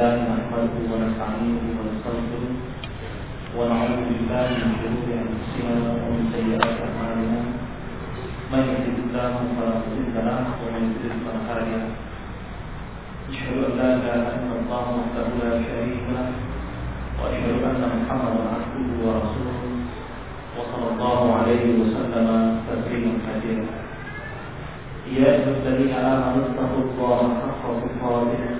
الحمد لله نحمده ونستعينه ونستغفره ونعوذ بالله من شرور أنفسنا ومن سيئات أعمالنا. من يهده الله فلا مضل له ومن يضلل فلا هادي له. أشهد أن لا إله إلا الله وحده لا شريك له وأشهد أن محمدا عبده ورسوله وصلى الله عليه وسلم تسليما كثيرا. يا أيها الذين آمنوا اتقوا الله حق تقاته.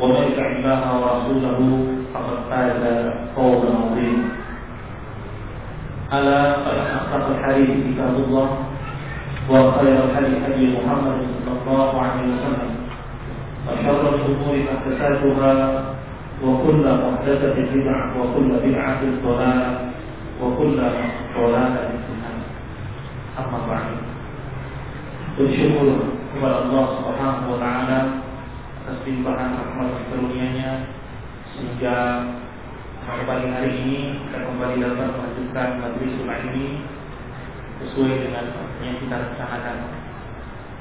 ومن يطع الله ورسوله فقد فاز فوزا عظيما. ألا فإن أصدق الحديث كتاب الله وخير الحديث هدي محمد صلى الله عليه وسلم. وشر الأمور محدثاتها وكل محدثة بدعة وكل بدعة ضلالة وكل ضلالة في النار. أما بعد. bersyukur kepada Allah Subhanahu wa atas limpahan rahmat karunia-Nya sehingga pada pagi hari ini kita kembali dapat melanjutkan majelis ini sesuai dengan yang kita rencanakan.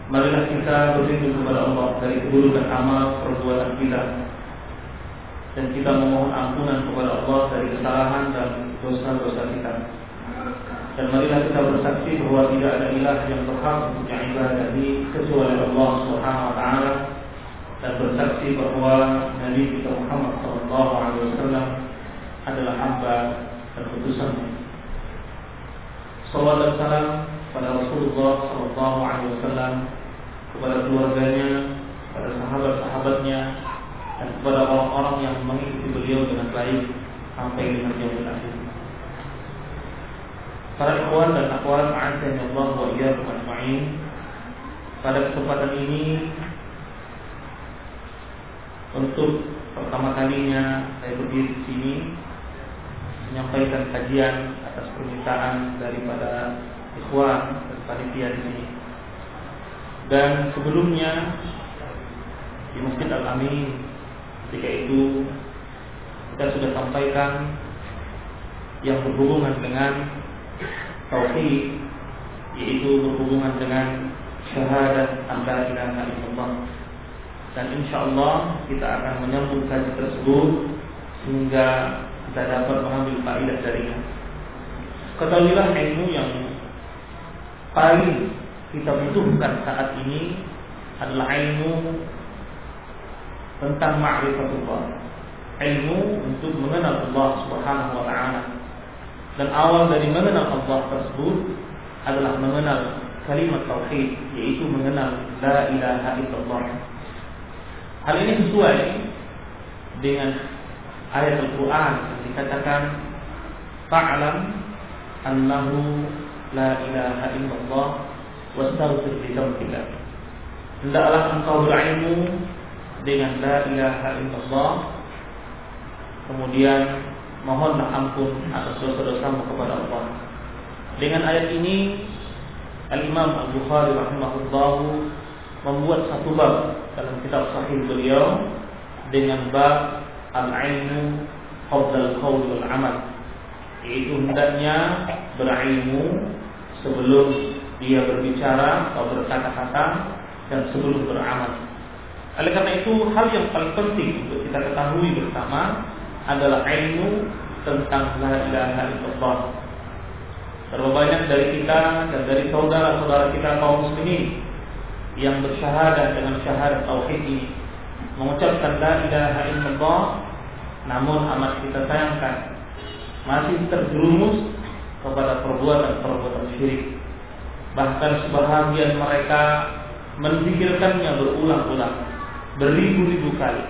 Marilah kita berlindung kepada Allah dari keburukan amal perbuatan kita dan kita memohon ampunan kepada Allah dari kesalahan dan dosa-dosa kita. Dan marilah kita bersaksi bahwa tidak ada ilah yang berhak untuk diibadahi kecuali Allah Subhanahu wa taala dan bersaksi bahwa Nabi kita Muhammad sallallahu alaihi wasallam adalah hamba dan utusannya. Salawat dan salam pada Rasulullah sallallahu alaihi wasallam kepada keluarganya, kepada sahabat-sahabatnya dan kepada orang-orang yang mengikuti beliau dengan baik sampai dengan yang akhir. Para ikhwan dan akhwat a'azani Allah wa iyyakum. Pada kesempatan ini untuk pertama kalinya saya berdiri di sini menyampaikan kajian atas permintaan daripada ikhwan dan panitia di sini. Dan sebelumnya di Masjid Al-Amin ketika itu kita sudah sampaikan yang berhubungan dengan tauhid yaitu berhubungan dengan syahadat an la ilaha illallah dan insyaallah kita akan menyambung kaji tersebut sehingga kita dapat mengambil faedah darinya. Ketahuilah ilmu yang paling kita butuhkan saat ini adalah ilmu tentang ma'rifatullah. Ilmu untuk mengenal Allah Subhanahu wa taala. Dan awal dari mengenal Allah tersebut adalah mengenal kalimat tauhid yaitu mengenal la ilaha illallah. Hal ini sesuai dengan ayat Al-Qur'an yang dikatakan fa'lam annahu la ilaha illallah wastaghfir li dzambika. Hendaklah engkau berilmu dengan la ilaha illallah kemudian mohonlah ampun atas dosa-dosamu kepada Allah. Dengan ayat ini Al-Imam Al-Bukhari rahimahullah membuat satu bab dalam kitab sahih beliau dengan bab al-ilmu qabla al-qaul wal amal yaitu hendaknya berilmu sebelum dia berbicara atau berkata-kata dan sebelum beramal. Oleh karena itu hal yang paling penting untuk kita ketahui bersama adalah ilmu tentang la ilaha illallah. Berapa banyak dari kita dan dari saudara-saudara kita kaum muslimin yang bersyahadat dengan syahadat tauhid ini mengucapkan la ilaha illallah namun amat kita sayangkan masih terjerumus kepada perbuatan-perbuatan syirik. Bahkan sebahagian mereka menzikirkannya berulang-ulang, beribu-ribu kali.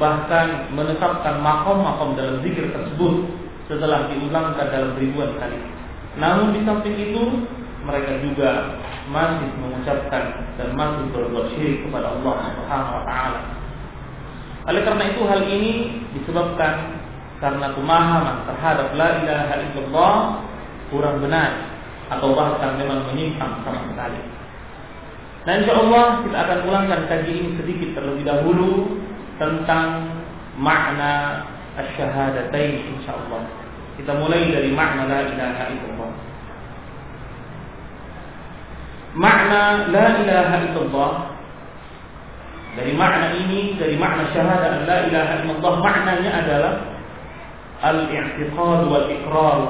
Bahkan menetapkan makom-makom dalam zikir tersebut setelah diulangkan dalam ribuan kali. Namun di samping itu mereka juga masih mengucapkan dan masih berbuat syirik kepada Allah Subhanahu wa taala. Oleh karena itu hal ini disebabkan karena pemahaman terhadap la ilaha illallah kurang benar atau bahkan memang menyimpang sama sekali. Nah insya Allah kita akan ulangkan kaji ini sedikit terlebih dahulu tentang makna asyhadatain insya Allah. Kita mulai dari makna la ilaha illallah. Makna la ilaha illallah. Dari makna ini, dari makna syahadat la ilaha illallah maknanya adalah al-i'tiqad wal iqrar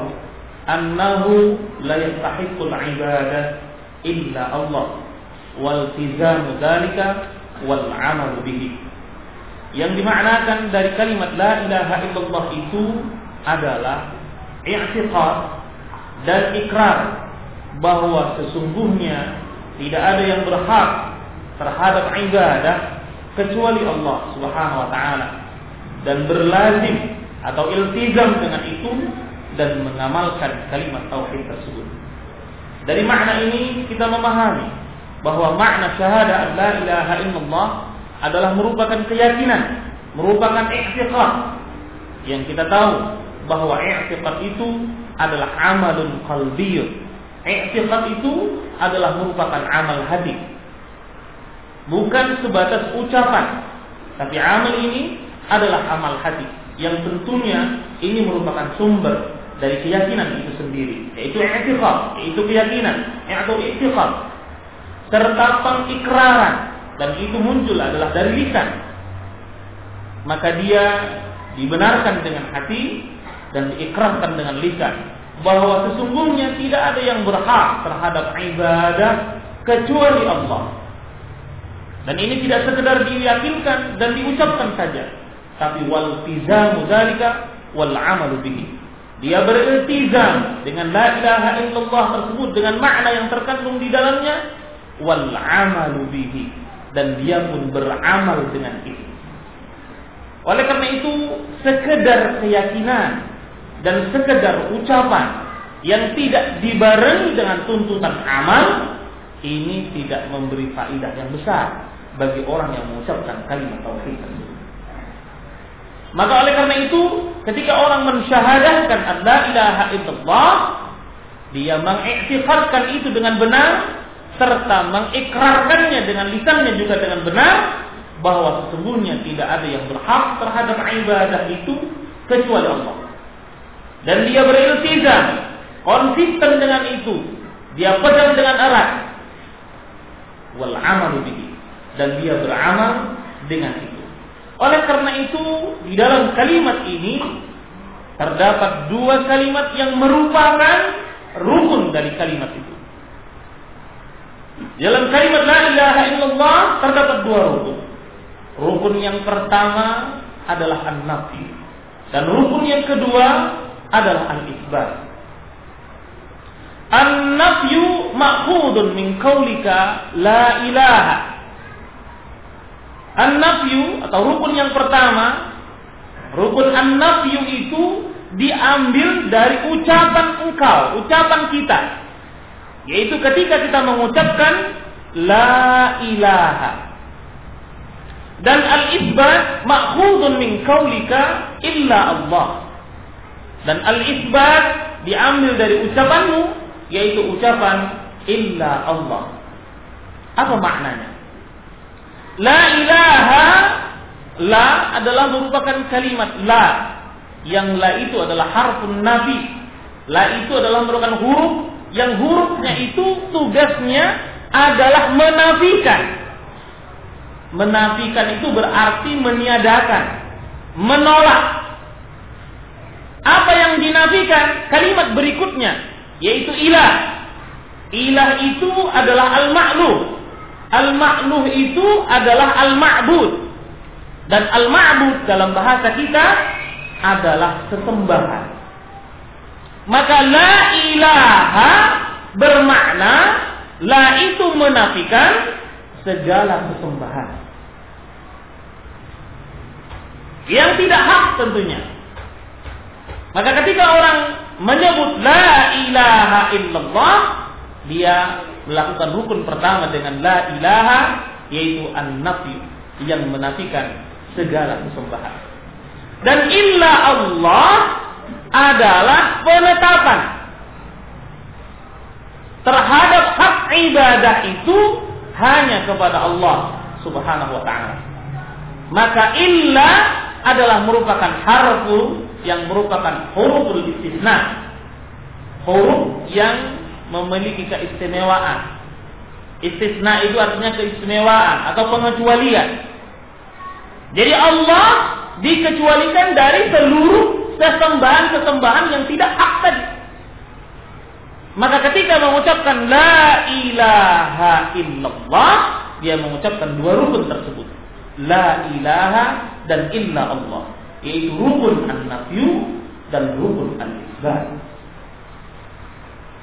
annahu la yastahiqqul ibadah illa Allah. Wal tizamu dzalika wal amal bihi. Yang dimaknakan dari kalimat la ilaha illallah itu adalah i'tiqad dan ikrar bahwa sesungguhnya tidak ada yang berhak terhadap ibadah kecuali Allah Subhanahu wa taala dan berlazim atau iltizam dengan itu dan mengamalkan kalimat tauhid tersebut. Dari makna ini kita memahami bahwa makna syahadat la ilaha illallah adalah merupakan keyakinan, merupakan i'tiqad yang kita tahu bahwa i'tiqad itu adalah amalun qalbiyyun. I'tiqad itu adalah merupakan amal hati. Bukan sebatas ucapan, tapi amal ini adalah amal hati yang tentunya ini merupakan sumber dari keyakinan itu sendiri. Yaitu i'tiqad yaitu keyakinan atau i'tiqad. Serta pengikraran. Dan itu muncul adalah dari lisan. Maka dia dibenarkan dengan hati dan diikrarkan dengan lisan bahwa sesungguhnya tidak ada yang berhak terhadap ibadah kecuali Allah. Dan ini tidak sekedar diyakinkan dan diucapkan saja tapi wal tizamu dzalika wal amalu bihi. Dia beriltizam dengan la ilaha illallah tersebut dengan makna yang terkandung di dalamnya wal amalu bihi. Dan dia pun beramal dengan itu. Oleh karena itu, sekedar keyakinan dan sekedar ucapan yang tidak dibarengi dengan tuntutan amal ini tidak memberi faidah yang besar bagi orang yang mengucapkan kalimat tauhid tersebut. Maka oleh karena itu, ketika orang mensyahadahkan la ilaha illallah, dia mengiktifarkan itu dengan benar serta mengikrarkannya dengan lisannya juga dengan benar bahwa sesungguhnya tidak ada yang berhak terhadap ibadah itu kecuali Allah. Dan dia beriltizam, konsisten dengan itu. Dia pegang dengan erat. Wal amalu bihi. Dan dia beramal dengan itu. Oleh karena itu, di dalam kalimat ini terdapat dua kalimat yang merupakan rukun dari kalimat itu. Dalam kalimat la ilaha illallah terdapat dua rukun. Rukun yang pertama adalah an-nafi dan rukun yang kedua adalah al-isbat. An-nafyu ma'khudun min qaulika la ilaha An-nafyu atau rukun yang pertama, rukun an-nafyu itu diambil dari ucapan engkau, ucapan kita. Yaitu ketika kita mengucapkan la ilaha. Dan al-isbat ma'khudun min qaulika illa Allah. Dan al-isbat diambil dari ucapanmu yaitu ucapan illa Allah. Apa maknanya? La ilaha La adalah merupakan kalimat la. Yang la itu adalah harfun nabi La itu adalah merupakan huruf. Yang hurufnya itu tugasnya adalah menafikan. Menafikan itu berarti meniadakan. Menolak Apa yang dinafikan? Kalimat berikutnya Yaitu ilah Ilah itu adalah al-ma'luh Al-ma'luh itu adalah al-ma'bud. Dan al-ma'bud dalam bahasa kita adalah sesembahan. Maka la ilaha bermakna la itu menafikan segala sesembahan. Yang tidak hak tentunya. Maka ketika orang menyebut la ilaha illallah, dia melakukan rukun pertama dengan la ilaha yaitu an-nafi yang menafikan segala kesembahan. Dan illa Allah adalah penetapan terhadap hak ibadah itu hanya kepada Allah Subhanahu wa taala. Maka illa adalah merupakan harfu yang merupakan huruf istisna. Huruf yang memiliki keistimewaan. Istisna itu artinya keistimewaan atau pengecualian. Jadi Allah dikecualikan dari seluruh sesembahan-sesembahan yang tidak hak tadi. Maka ketika mengucapkan la ilaha illallah, dia mengucapkan dua rukun tersebut. La ilaha dan illa Allah. Yaitu rukun an-nafyu dan rukun an-isbat.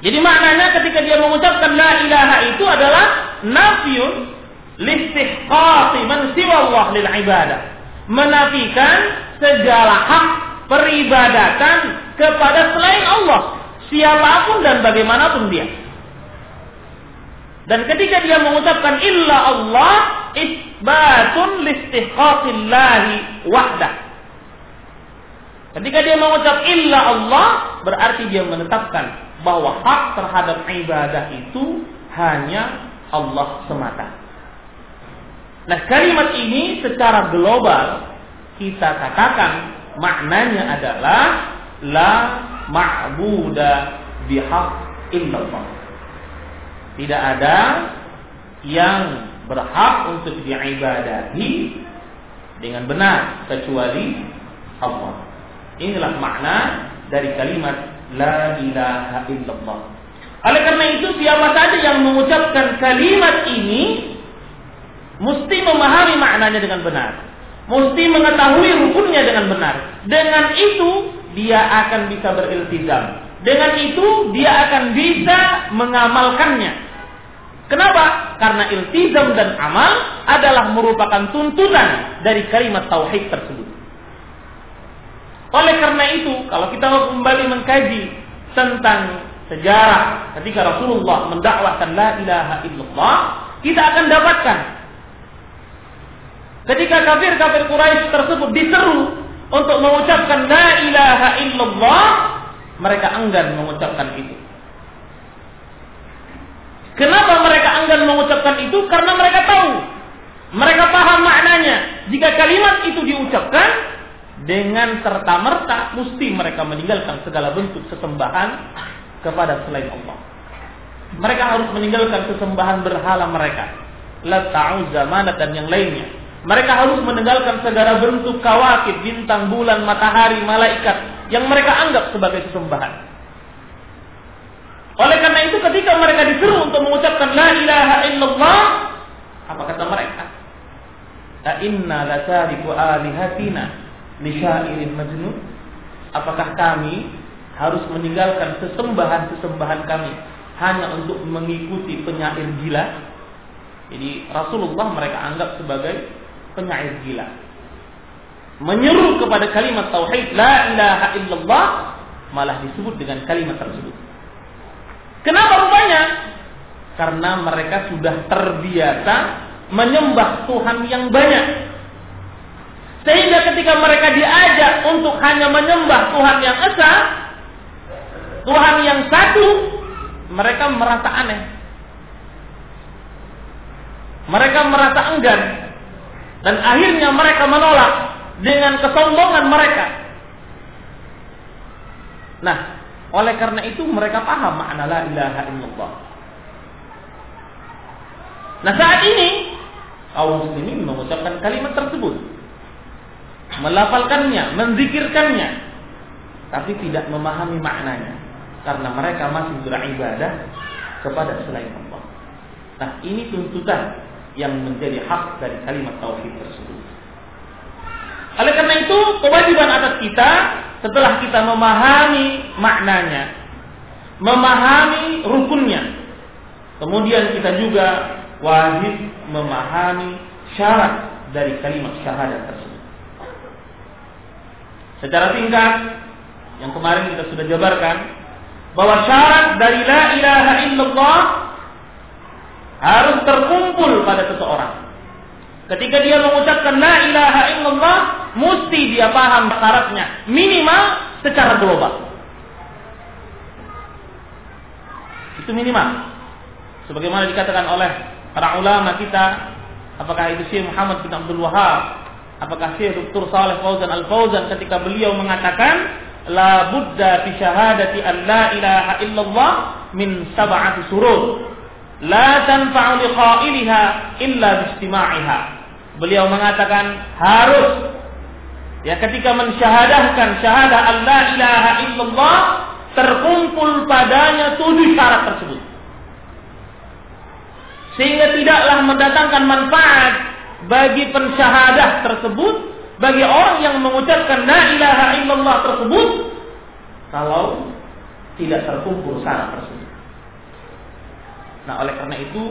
Jadi maknanya ketika dia mengucapkan la ilaha itu adalah nafyun listihqaqi man siwa Allah lil ibadah. Menafikan segala hak peribadatan kepada selain Allah, siapa pun dan bagaimanapun dia. Dan ketika dia mengucapkan illa Allah, isbatun listihqaqillahi wahdah. Ketika dia mengucap illa Allah, berarti dia menetapkan bahwa hak terhadap ibadah itu hanya Allah semata. Nah, kalimat ini secara global kita katakan maknanya adalah la ma'buda bihaq illallah. Tidak ada yang berhak untuk diibadahi dengan benar kecuali Allah. Inilah makna dari kalimat La ilaha illallah. Oleh karena itu siapa saja yang mengucapkan kalimat ini mesti memahami maknanya dengan benar. Mesti mengetahui rukunnya dengan benar. Dengan itu dia akan bisa beriltizam. Dengan itu dia akan bisa mengamalkannya. Kenapa? Karena iltizam dan amal adalah merupakan tuntunan dari kalimat tauhid tersebut. Oleh karena itu, kalau kita kembali mengkaji tentang sejarah ketika Rasulullah mendakwahkan la ilaha illallah, kita akan dapatkan ketika kafir-kafir Quraisy tersebut diseru untuk mengucapkan la ilaha illallah, mereka enggan mengucapkan itu. Kenapa mereka enggan mengucapkan itu? Karena mereka tahu, mereka paham maknanya. Jika kalimat itu diucapkan, dengan serta-merta mesti mereka meninggalkan segala bentuk sesembahan kepada selain Allah. Mereka harus meninggalkan sesembahan berhala mereka. Lata'u zamanat dan yang lainnya. Mereka harus meninggalkan segala bentuk kawakib, bintang, bulan, matahari, malaikat yang mereka anggap sebagai sesembahan. Oleh karena itu ketika mereka disuruh untuk mengucapkan la ilaha illallah, apa kata mereka? Ta inna latariku alihatina lisyairin majnun? Apakah kami harus meninggalkan sesembahan-sesembahan kami hanya untuk mengikuti penyair gila? Jadi Rasulullah mereka anggap sebagai penyair gila. Menyeru kepada kalimat tauhid la ilaha illallah malah disebut dengan kalimat tersebut. Kenapa rupanya? Karena mereka sudah terbiasa menyembah Tuhan yang banyak. Sehingga ketika mereka diajak untuk hanya menyembah Tuhan yang esa, Tuhan yang satu, mereka merasa aneh. Mereka merasa enggan. Dan akhirnya mereka menolak dengan kesombongan mereka. Nah, oleh karena itu mereka paham makna la ilaha illallah. Nah, saat ini kaum muslimin mengucapkan kalimat tersebut melafalkannya, menzikirkannya, tapi tidak memahami maknanya karena mereka masih beribadah kepada selain Allah. Nah, ini tuntutan yang menjadi hak dari kalimat tauhid tersebut. Oleh karena itu, kewajiban atas kita setelah kita memahami maknanya, memahami rukunnya, kemudian kita juga wajib memahami syarat dari kalimat syahadat tersebut. Secara singkat, yang kemarin kita sudah jabarkan, bahwa syarat dari la ilaha illallah harus terkumpul pada seseorang. Ketika dia mengucapkan la ilaha illallah, mesti dia paham syaratnya minimal secara global. Itu minimal. Sebagaimana dikatakan oleh para ulama kita, apakah itu Syekh Muhammad bin Abdul Wahab, apakah Syekh Dr. Saleh Fauzan Al-Fauzan ketika beliau mengatakan la budda fi syahadati an la ilaha illallah min sab'ati surut la tanfa'u liqa'iliha illa biistima'iha. Beliau mengatakan harus ya ketika mensyahadahkan syahadah Allah ilaha illallah terkumpul padanya tujuh syarat tersebut. Sehingga tidaklah mendatangkan manfaat bagi pensyahadah tersebut bagi orang yang mengucapkan la ilaha illallah tersebut kalau tidak terkumpul syarat tersebut. Nah, oleh karena itu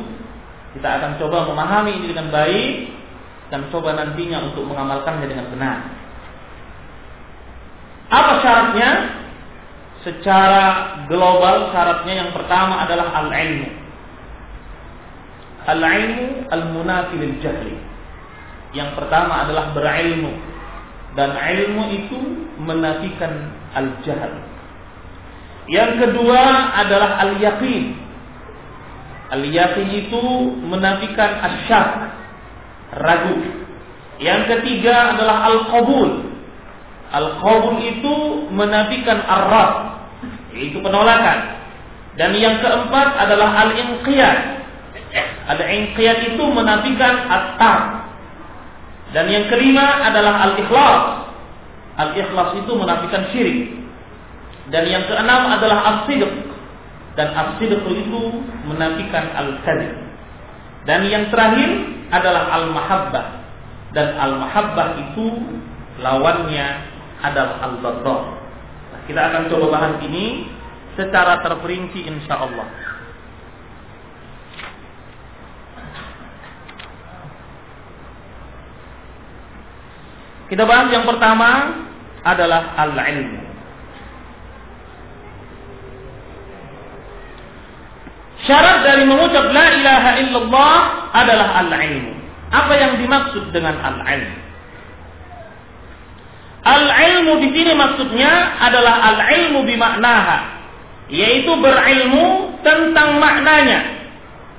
kita akan coba memahami ini dengan baik dan coba nantinya untuk mengamalkannya dengan benar. Apa syaratnya? Secara global syaratnya yang pertama adalah al-ilmu. Al-ilmu al-munafi lil jahli. Yang pertama adalah berilmu dan ilmu itu menafikan al-jahl. Yang kedua adalah al-yaqin Al-yakin itu menafikan asyak, ragu. Yang ketiga adalah al-qabul. Al-qabul itu menafikan ar yaitu penolakan. Dan yang keempat adalah al-inqiyad. Al-inqiyad itu menafikan at Dan yang kelima adalah al-ikhlas. Al-ikhlas itu menafikan syirik. Dan yang keenam adalah as-sidq dan as-sidq itu menafikan al-kadzib. Dan yang terakhir adalah al-mahabbah. Dan al-mahabbah itu lawannya adalah al-baghdha. Nah, kita akan coba bahas ini secara terperinci insya Allah. Kita bahas yang pertama adalah al-ilmu. Syarat dari mengucap la ilaha illallah adalah al-ilmu. Apa yang dimaksud dengan al-ilmu? Al-ilmu di sini maksudnya adalah al-ilmu bimaknaha, yaitu berilmu tentang maknanya.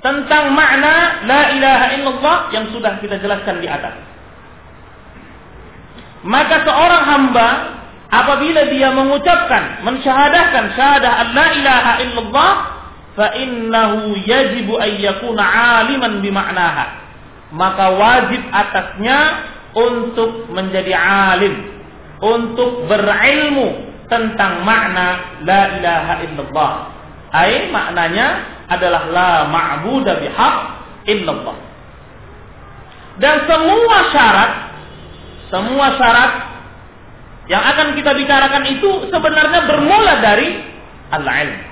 Tentang makna la ilaha illallah yang sudah kita jelaskan di atas. Maka seorang hamba apabila dia mengucapkan, mensyahadahkan syahadah la ilaha illallah fa innahu yajibu an yakuna aliman bima'naha. Maka wajib atasnya untuk menjadi alim untuk berilmu tentang makna la ilaha illallah. Ai maknanya adalah la ma'budu bihaq illallah. Dan semua syarat semua syarat yang akan kita bicarakan itu sebenarnya bermula dari al-ilm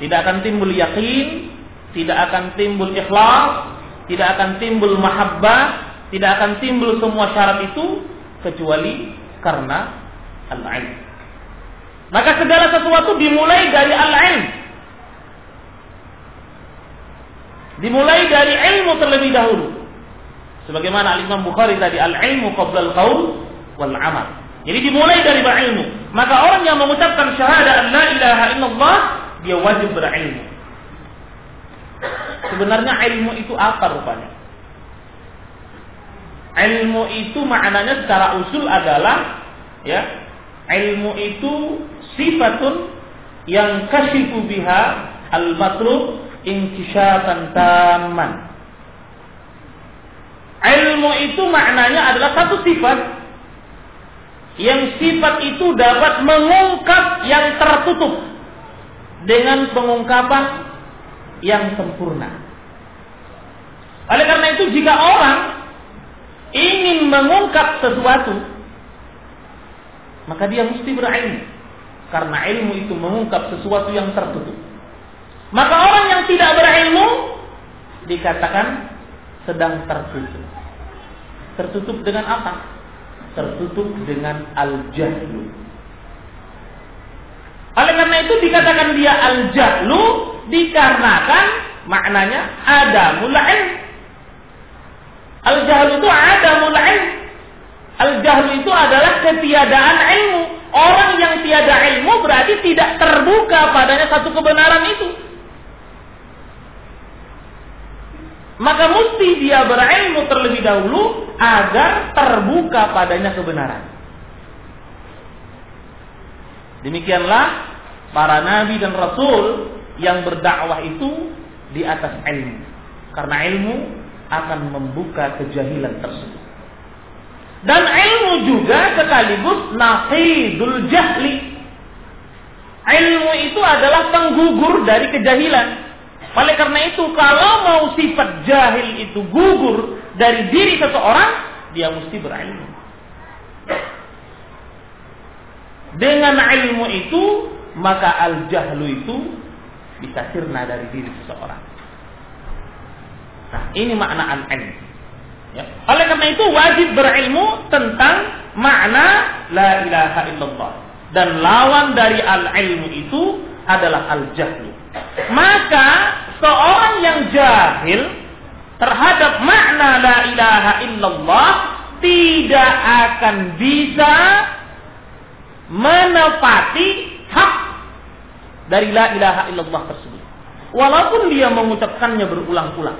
tidak akan timbul yakin, tidak akan timbul ikhlas, tidak akan timbul mahabbah, tidak akan timbul semua syarat itu kecuali karena al-ilm. Maka segala sesuatu dimulai dari al-ilm. Dimulai dari ilmu terlebih dahulu. Sebagaimana Al-Imam Bukhari tadi al-ilmu qabla al-qaul wal amal. Jadi dimulai dari berilmu. Maka orang yang mengucapkan syahadat la ilaha illallah dia wajib berilmu. Sebenarnya ilmu itu apa rupanya? Ilmu itu maknanya secara usul adalah ya, ilmu itu sifatun yang kasifu biha al-matlub inkishatan taman. Ilmu itu maknanya adalah satu sifat yang sifat itu dapat mengungkap yang tertutup dengan pengungkapan yang sempurna. Oleh karena itu jika orang ingin mengungkap sesuatu maka dia mesti berilmu karena ilmu itu mengungkap sesuatu yang tertutup. Maka orang yang tidak berilmu dikatakan sedang tertutup. Tertutup dengan apa? Tertutup dengan al-jahlu oleh karena itu dikatakan dia al-jahlu dikarenakan maknanya ada ilm. Al-jahl itu ada ilm. Al-jahl itu adalah ketiadaan ilmu. Orang yang tiada ilmu berarti tidak terbuka padanya satu kebenaran itu. Maka mesti dia berilmu terlebih dahulu agar terbuka padanya kebenaran. Demikianlah para nabi dan rasul yang berdakwah itu di atas ilmu. Karena ilmu akan membuka kejahilan tersebut. Dan ilmu juga sekaligus nafidul jahli. Ilmu itu adalah penggugur dari kejahilan. Oleh karena itu, kalau mau sifat jahil itu gugur dari diri seseorang, dia mesti berilmu. Dengan ilmu itu, maka al-jahlu itu bisa sirna dari diri seseorang. Nah, ini makna al-ilm. Ya. Oleh karena itu wajib berilmu tentang makna la ilaha illallah. Dan lawan dari al-ilmu itu adalah al-jahlu. Maka seorang yang jahil terhadap makna la ilaha illallah tidak akan bisa menepati hak dari la ilaha illallah tersebut. Walaupun dia mengucapkannya berulang-ulang.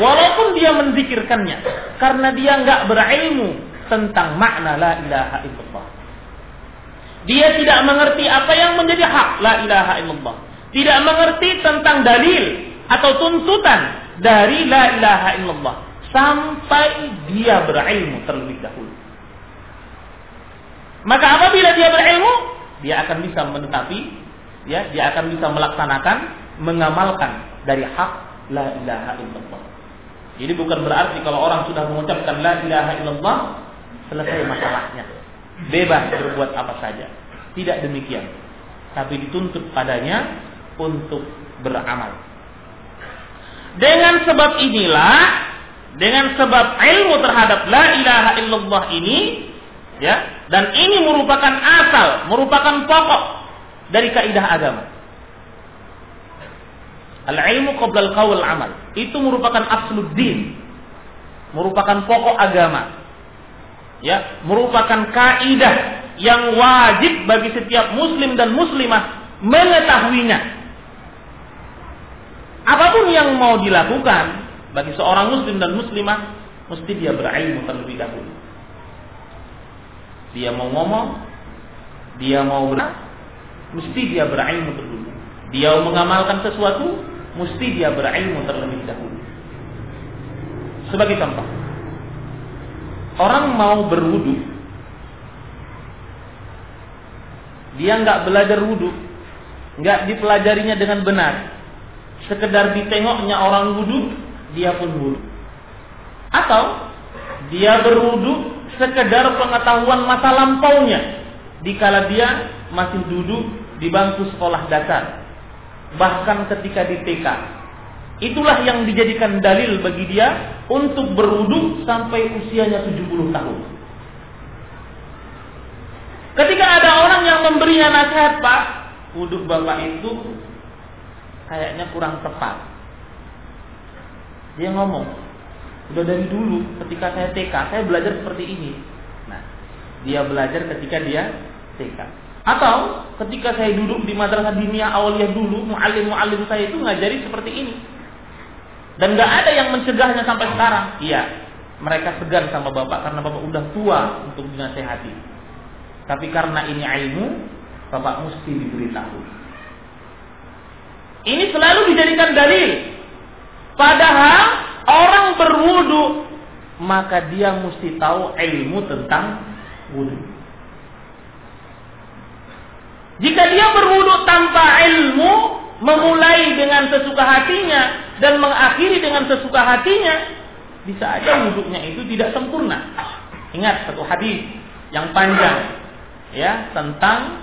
Walaupun dia menzikirkannya. Karena dia nggak berilmu tentang makna la ilaha illallah. Dia tidak mengerti apa yang menjadi hak la ilaha illallah. Tidak mengerti tentang dalil atau tuntutan dari la ilaha illallah. Sampai dia berilmu terlebih dahulu. Maka apabila dia berilmu, dia akan bisa menetapi ya dia akan bisa melaksanakan mengamalkan dari hak la ilaha illallah. Jadi bukan berarti kalau orang sudah mengucapkan la ilaha illallah selesai masalahnya. Bebas berbuat apa saja. Tidak demikian. Tapi dituntut padanya untuk beramal. Dengan sebab inilah dengan sebab ilmu terhadap la ilaha illallah ini ya dan ini merupakan asal, merupakan pokok dari kaidah agama. Al-ilmu qabla al-qawl amal. Itu merupakan asluddin. Merupakan pokok agama. Ya, merupakan kaidah yang wajib bagi setiap muslim dan muslimah mengetahuinya. Apa pun yang mau dilakukan bagi seorang muslim dan muslimah mesti dia berilmu terlebih dahulu. Dia mau ngomong, dia mau ber mesti dia berilmu dulu. Dia mengamalkan sesuatu, mesti dia berilmu terlebih dahulu. Sebagai contoh, orang mau berwudu, dia nggak belajar wudu, nggak dipelajarinya dengan benar, sekedar ditengoknya orang wudu, dia pun wudu. Atau dia berwudu sekedar pengetahuan masa lampaunya, dikala dia masih duduk di bangku sekolah dasar. Bahkan ketika di TK. Itulah yang dijadikan dalil bagi dia untuk berwudu sampai usianya 70 tahun. Ketika ada orang yang memberinya nasihat, Pak, wudhu Bapak itu kayaknya kurang tepat. Dia ngomong, udah dari dulu ketika saya TK, saya belajar seperti ini. Nah, dia belajar ketika dia TK. Atau ketika saya duduk di madrasah diniyah awaliyah dulu, muallim-muallim saya itu ngajari seperti ini. Dan nggak ada yang mencegahnya sampai sekarang. Iya, mereka segan sama bapak karena bapak udah tua untuk dinasehati. Tapi karena ini ilmu, bapak mesti diberitahu. Ini selalu dijadikan dalil. Padahal orang berwudu maka dia mesti tahu ilmu tentang wudu. Jika dia berwudhu tanpa ilmu, memulai dengan sesuka hatinya dan mengakhiri dengan sesuka hatinya, bisa aja wudhunya itu tidak sempurna. Ingat satu hadis yang panjang ya tentang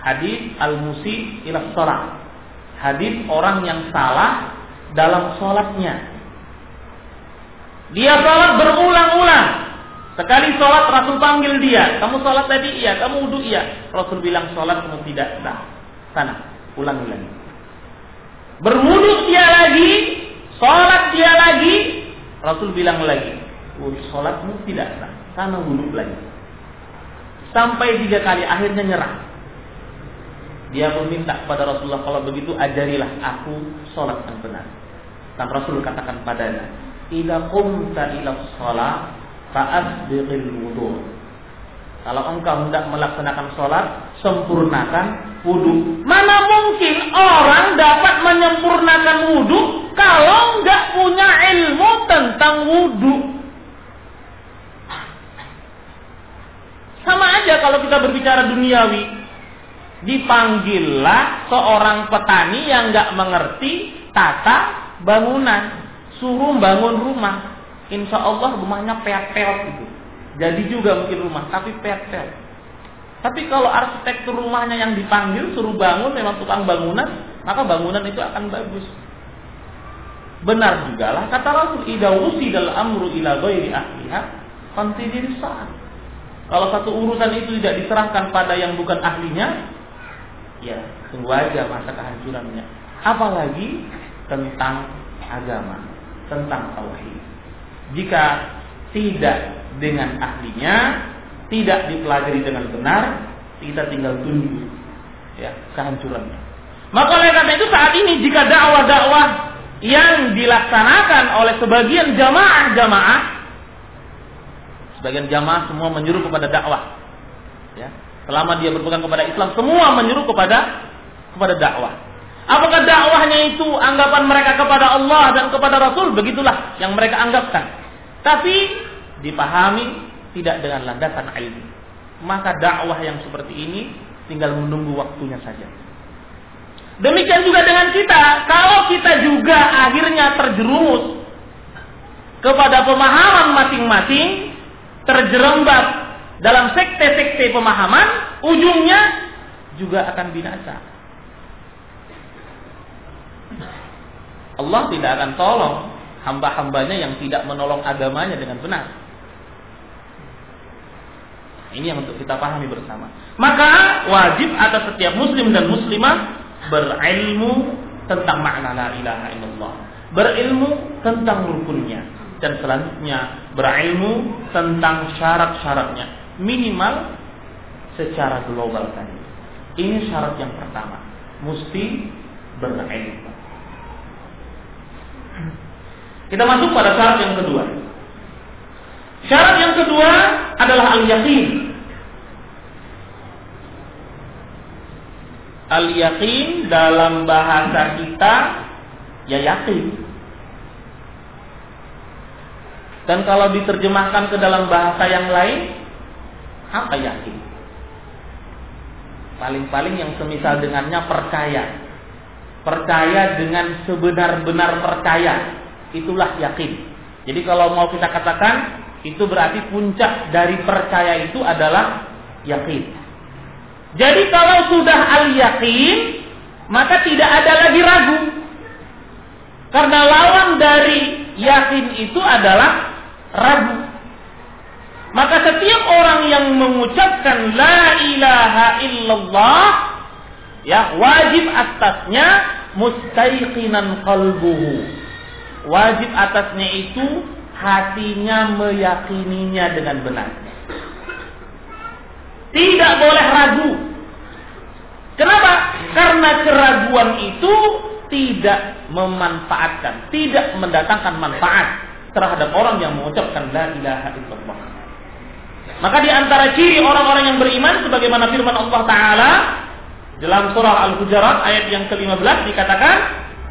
hadis al-musi ila sholat. Hadis orang yang salah dalam sholatnya. Dia sholat berulang-ulang, Sekali sholat Rasul panggil dia. Kamu sholat tadi? Iya. Kamu wudhu? Iya. Rasul bilang sholat kamu tidak sah. Sana. Ulangi lagi. Berwudhu dia lagi, sholat dia lagi. Rasul bilang lagi, sholatmu tidak sah, karena wudhu lagi. Sampai tiga kali akhirnya nyerah. Dia meminta kepada Rasulullah kalau begitu ajarilah aku sholat yang benar. Dan Rasul katakan padanya, "Idza qumta ila shalah fa'asbiqil wudu." Kalau engkau hendak melaksanakan sholat, sempurnakan wudhu. Mana mungkin orang dapat menyempurnakan wudhu kalau nggak punya ilmu tentang wudhu? Sama aja kalau kita berbicara duniawi. Dipanggillah seorang petani yang nggak mengerti tata bangunan. Suruh bangun rumah. Insya Allah rumahnya peot-peot gitu jadi juga mungkin rumah, tapi petel. Tapi kalau arsitektur rumahnya yang dipanggil suruh bangun memang tukang bangunan, maka bangunan itu akan bagus. Benar juga lah kata Rasul idza dalam amru ila ghairi ahliha fantidir saat. Kalau satu urusan itu tidak diserahkan pada yang bukan ahlinya, ya tunggu aja masa kehancurannya. Apalagi tentang agama, tentang tauhid. Jika tidak dengan ahlinya, tidak dipelajari dengan benar, kita tinggal tunggu ya kehancurannya. Maka oleh karena itu saat ini jika dakwah-dakwah yang dilaksanakan oleh sebagian jamaah-jamaah, sebagian jamaah semua menyuruh kepada dakwah, ya selama dia berpegang kepada Islam semua menyuruh kepada kepada dakwah. Apakah dakwahnya itu anggapan mereka kepada Allah dan kepada Rasul? Begitulah yang mereka anggapkan. Tapi dipahami tidak dengan landasan ilmu. Maka dakwah yang seperti ini tinggal menunggu waktunya saja. Demikian juga dengan kita, kalau kita juga akhirnya terjerumus kepada pemahaman masing-masing, terjerembab dalam sekte-sekte pemahaman, ujungnya juga akan binasa. Allah tidak akan tolong hamba-hambanya yang tidak menolong agamanya dengan benar. Ini yang untuk kita pahami bersama. Maka wajib atas setiap muslim dan muslimah berilmu tentang makna la ilaha illallah. Berilmu tentang rukunnya dan selanjutnya berilmu tentang syarat-syaratnya minimal secara global tadi. Ini syarat yang pertama, mesti berilmu. Kita masuk pada syarat yang kedua. Syarat yang kedua adalah al-yaqin. Al-yaqin dalam bahasa kita ya yakin. Dan kalau diterjemahkan ke dalam bahasa yang lain, apa yakin? Paling-paling yang semisal dengannya percaya. Percaya dengan sebenar-benar percaya. Itulah yakin. Jadi kalau mau kita katakan itu berarti puncak dari percaya itu adalah yakin. Jadi kalau sudah al-yakin, maka tidak ada lagi ragu. Karena lawan dari yakin itu adalah ragu. Maka setiap orang yang mengucapkan la ilaha illallah ya wajib atasnya mustaiqinan qalbuhu. Wajib atasnya itu hatinya meyakininya dengan benar. Tidak boleh ragu. Kenapa? Karena keraguan itu tidak memanfaatkan, tidak mendatangkan manfaat terhadap orang yang mengucapkan la ilaha illallah. Maka di antara ciri orang-orang yang beriman sebagaimana firman Allah taala dalam surah Al-Hujurat ayat yang ke-15 dikatakan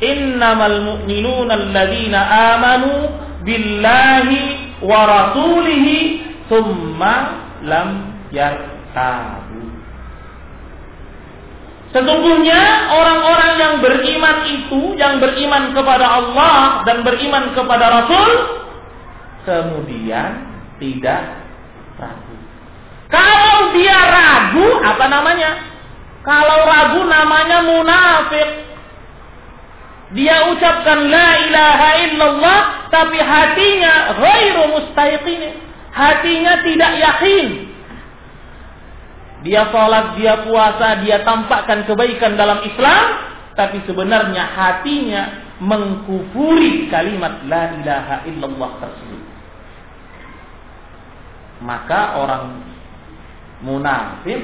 innamal mu'minuna alladzina amanu billahi wa rasulihi thumma lam yartabu. Sesungguhnya orang-orang yang beriman itu, yang beriman kepada Allah dan beriman kepada Rasul, kemudian tidak ragu. Kalau dia ragu, apa namanya? Kalau ragu namanya munafik. Dia ucapkan la ilaha illallah tapi hatinya ghairu mustaiqin. Hatinya tidak yakin. Dia sholat, dia puasa, dia tampakkan kebaikan dalam Islam, tapi sebenarnya hatinya mengkufuri kalimat la ilaha illallah tersebut. Maka orang munafik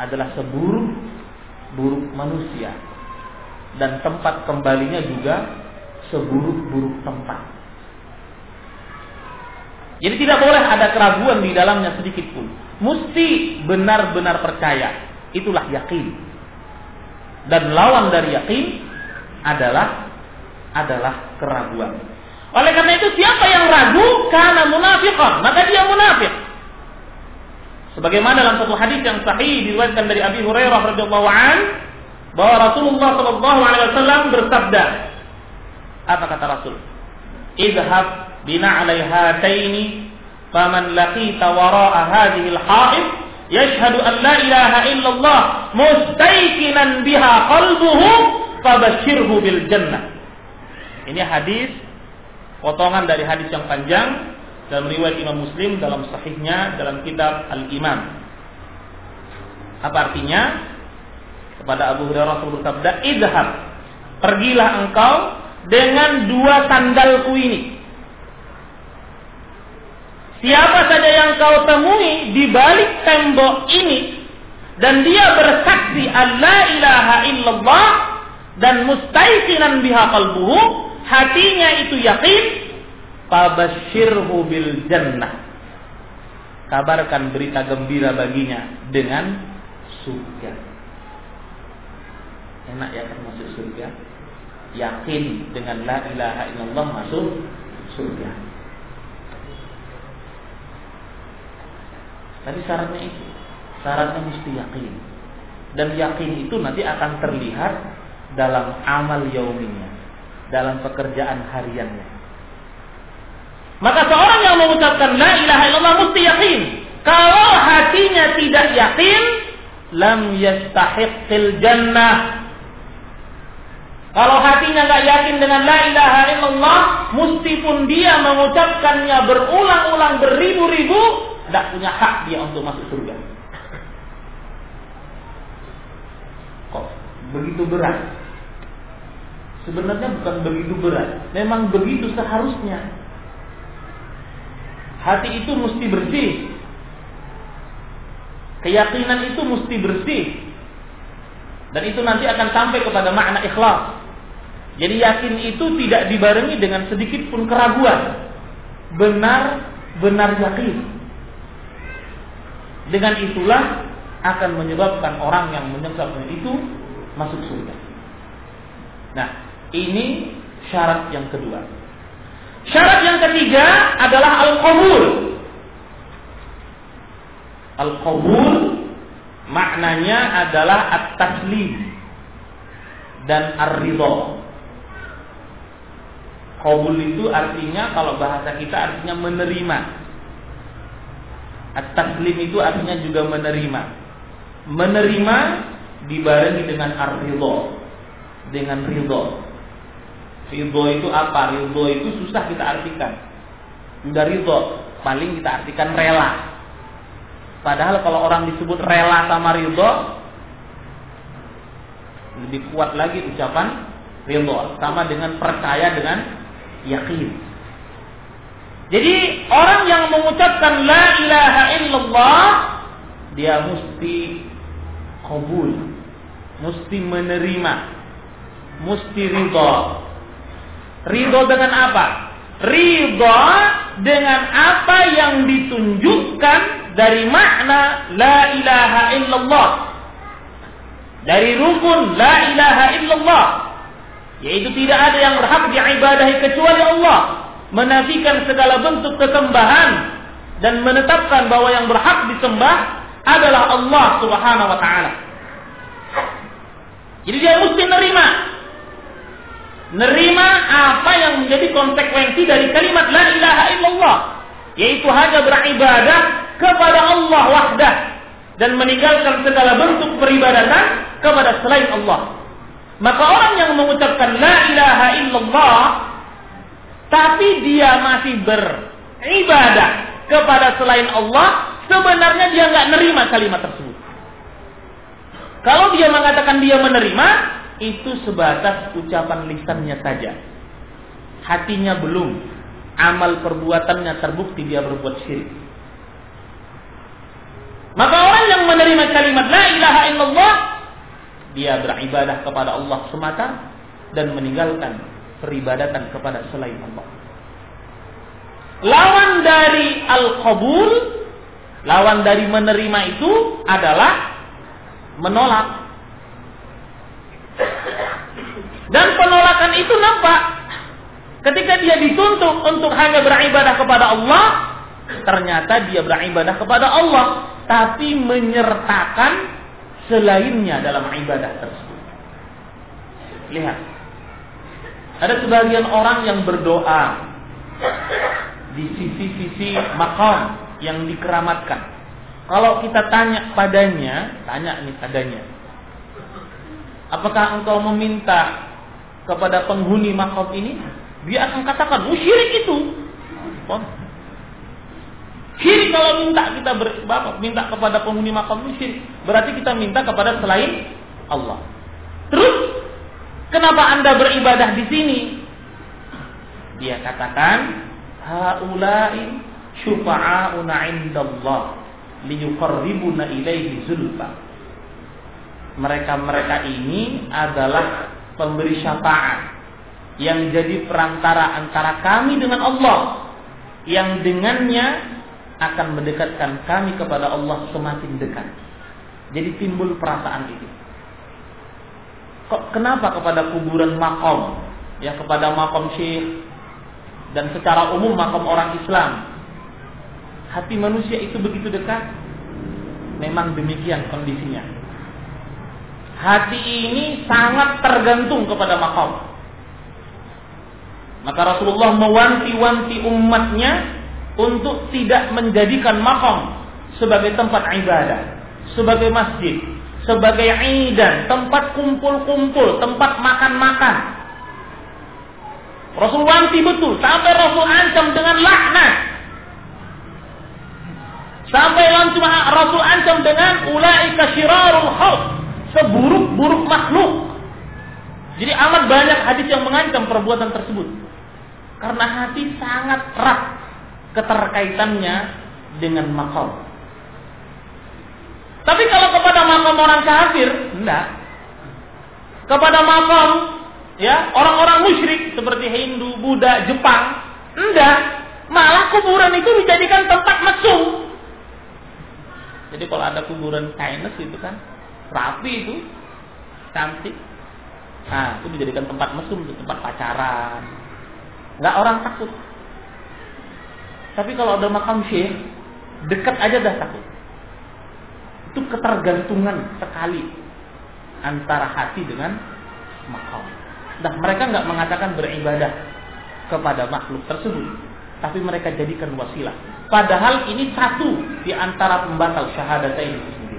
adalah seburuk-buruk manusia dan tempat kembalinya juga seburuk-buruk tempat. Jadi tidak boleh ada keraguan di dalamnya sedikit pun. Mesti benar-benar percaya. Itulah yakin. Dan lawan dari yakin adalah adalah keraguan. Oleh karena itu siapa yang ragu karena munafiqan, maka dia munafik. Sebagaimana dalam satu hadis yang sahih diriwayatkan dari Abi Hurairah radhiyallahu an bahwa Rasulullah sallallahu alaihi wasallam bersabda apa kata Rasul? Idhab bina alaihataini faman laqita wara'a hadhihi al-ha'id yashhadu an la ilaha illallah mustayqinan biha qalbuhu fabashshirhu bil jannah. Ini hadis potongan dari hadis yang panjang dalam riwayat Imam Muslim dalam sahihnya dalam kitab Al-Imam. Apa artinya? Kepada Abu Hurairah Rasul bersabda, "Idhab, pergilah engkau dengan dua sandalku ini." Siapa saja yang kau temui di balik tembok ini dan dia bersaksi Allah ilaha illallah dan mustaiqinan biha qalbuhu, hatinya itu yakin Fabashirhu bil jannah. Kabarkan berita gembira baginya dengan surga. Enak ya kan masuk surga? Yakin dengan la ilaha illallah masuk surga. Tapi syaratnya itu. Syaratnya mesti yakin. Dan yakin itu nanti akan terlihat dalam amal yauminya. Dalam pekerjaan hariannya maka seorang yang mengucapkan la ilaha illallah mesti yakin. Kalau hatinya tidak yakin, lam yastahiqil jannah. Kalau hatinya nggak yakin dengan la ilaha illallah, meskipun dia mengucapkannya berulang-ulang beribu-ribu, tidak punya hak dia untuk masuk surga. Kok begitu berat? Sebenarnya bukan begitu berat, memang begitu seharusnya. Hati itu mesti bersih. Keyakinan itu mesti bersih. Dan itu nanti akan sampai kepada makna ikhlas. Jadi yakin itu tidak dibarengi dengan sedikit pun keraguan. Benar-benar yakin. Dengan itulah akan menyebabkan orang yang menyesatnya itu masuk surga. Nah, ini syarat yang kedua. Syarat yang ketiga adalah al-qabul. Al-qabul maknanya adalah at-taslim dan ar-ridha. Qabul itu artinya kalau bahasa kita artinya menerima. At-taslim itu artinya juga menerima. Menerima dibarengi dengan ar-ridha. Dengan ridha. Ridho itu apa? Ridho itu susah kita artikan. Sudah ridho, paling kita artikan rela. Padahal kalau orang disebut rela sama ridho, lebih kuat lagi ucapan ridho. Sama dengan percaya dengan yakin. Jadi orang yang mengucapkan la ilaha illallah, dia mesti kabul, mesti menerima, mesti ridho Ridho dengan apa? Ridho dengan apa yang ditunjukkan dari makna la ilaha illallah. Dari rukun la ilaha illallah. Yaitu tidak ada yang berhak diibadahi kecuali Allah. Menafikan segala bentuk kesembahan dan menetapkan bahwa yang berhak disembah adalah Allah Subhanahu wa taala. Jadi dia mesti menerima nerima apa yang menjadi konsekuensi dari kalimat la ilaha illallah yaitu hanya beribadah kepada Allah wahdah dan meninggalkan segala bentuk peribadatan kepada selain Allah. Maka orang yang mengucapkan la ilaha illallah tapi dia masih beribadah kepada selain Allah sebenarnya dia nggak nerima kalimat tersebut. Kalau dia mengatakan dia menerima, itu sebatas ucapan lisannya saja. Hatinya belum, amal perbuatannya terbukti dia berbuat syirik. Maka orang yang menerima kalimat la ilaha illallah dia beribadah kepada Allah semata dan meninggalkan peribadatan kepada selain Allah. Lawan dari al-qabul, lawan dari menerima itu adalah menolak. Dan penolakan itu nampak ketika dia dituntut untuk hanya beribadah kepada Allah, ternyata dia beribadah kepada Allah, tapi menyertakan selainnya dalam ibadah tersebut. Lihat. Ada sebagian orang yang berdoa di sisi-sisi makam yang dikeramatkan. Kalau kita tanya padanya, tanya nih padanya. Apakah engkau meminta kepada penghuni makam ini? Dia akan katakan, oh syirik itu. Syirik kalau minta kita ber, minta kepada penghuni makam itu syirik. Berarti kita minta kepada selain Allah. Terus kenapa Anda beribadah di sini? Dia katakan haula'i syufa'auna 'indallah liyuqarribuna ilaihi zulfa. Mereka-mereka ini adalah pemberi syafaat yang jadi perantara antara kami dengan Allah yang dengannya akan mendekatkan kami kepada Allah semakin dekat. Jadi timbul perasaan itu. Kok kenapa kepada kuburan makom, ya kepada makom syekh dan secara umum makom orang Islam, hati manusia itu begitu dekat? Memang demikian kondisinya. Hati ini sangat tergantung kepada makom. Maka Rasulullah mewanti-wanti umatnya untuk tidak menjadikan makam sebagai tempat ibadah, sebagai masjid, sebagai idan, tempat kumpul-kumpul, tempat makan-makan. Rasul wanti betul, sampai Rasul ancam dengan laknat. Sampai Rasul ancam dengan ulaika syirarul khalq, seburuk-buruk makhluk. Jadi amat banyak hadis yang mengancam perbuatan tersebut. Karena hati sangat erat keterkaitannya dengan makom. Tapi kalau kepada makom orang kafir, enggak. Kepada makom ya orang-orang musyrik seperti Hindu, Buddha, Jepang, enggak. Malah kuburan itu dijadikan tempat mesum. Jadi kalau ada kuburan Chinese itu kan rapi itu, cantik. Nah, itu dijadikan tempat mesum, tempat pacaran. Enggak orang takut. Tapi kalau ada makam syekh, dekat aja dah takut. Itu ketergantungan sekali antara hati dengan makam. Nah, mereka nggak mengatakan beribadah kepada makhluk tersebut, tapi mereka jadikan wasilah. Padahal ini satu di antara pembatal syahadat itu sendiri.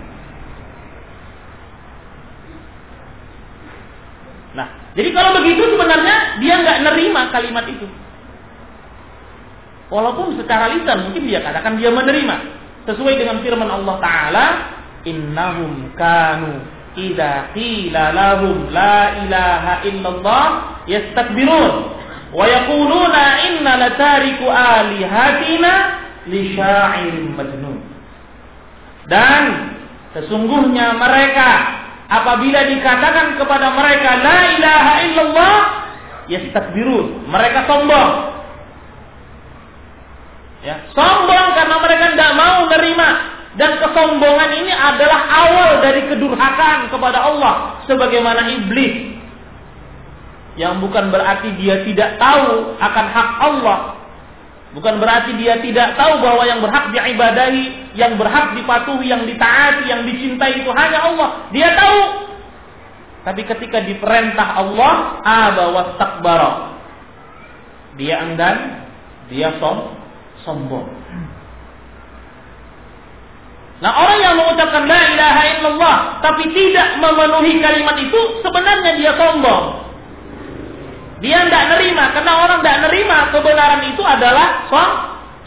Nah, jadi kalau begitu sebenarnya dia nggak nerima kalimat itu. Walaupun secara lisan mungkin dia katakan dia menerima. Sesuai dengan firman Allah Ta'ala. Innahum kanu idha qila lahum la ilaha illallah yastakbirun. Wa yakuluna inna latariku alihatina li syairin majnun. Dan sesungguhnya mereka apabila dikatakan kepada mereka la ilaha illallah yastakbirun. Mereka sombong. Ya, sombong karena mereka tidak mau menerima dan kesombongan ini adalah awal dari kedurhakaan kepada Allah sebagaimana iblis. Yang bukan berarti dia tidak tahu akan hak Allah bukan berarti dia tidak tahu bahwa yang berhak diibadahi yang berhak dipatuhi yang ditaati yang dicintai itu hanya Allah dia tahu tapi ketika diperintah Allah aba wastakbara dia enggan dia som sombong. Nah orang yang mengucapkan la ilaha illallah tapi tidak memenuhi kalimat itu sebenarnya dia sombong. Dia tidak nerima karena orang tidak nerima kebenaran itu adalah som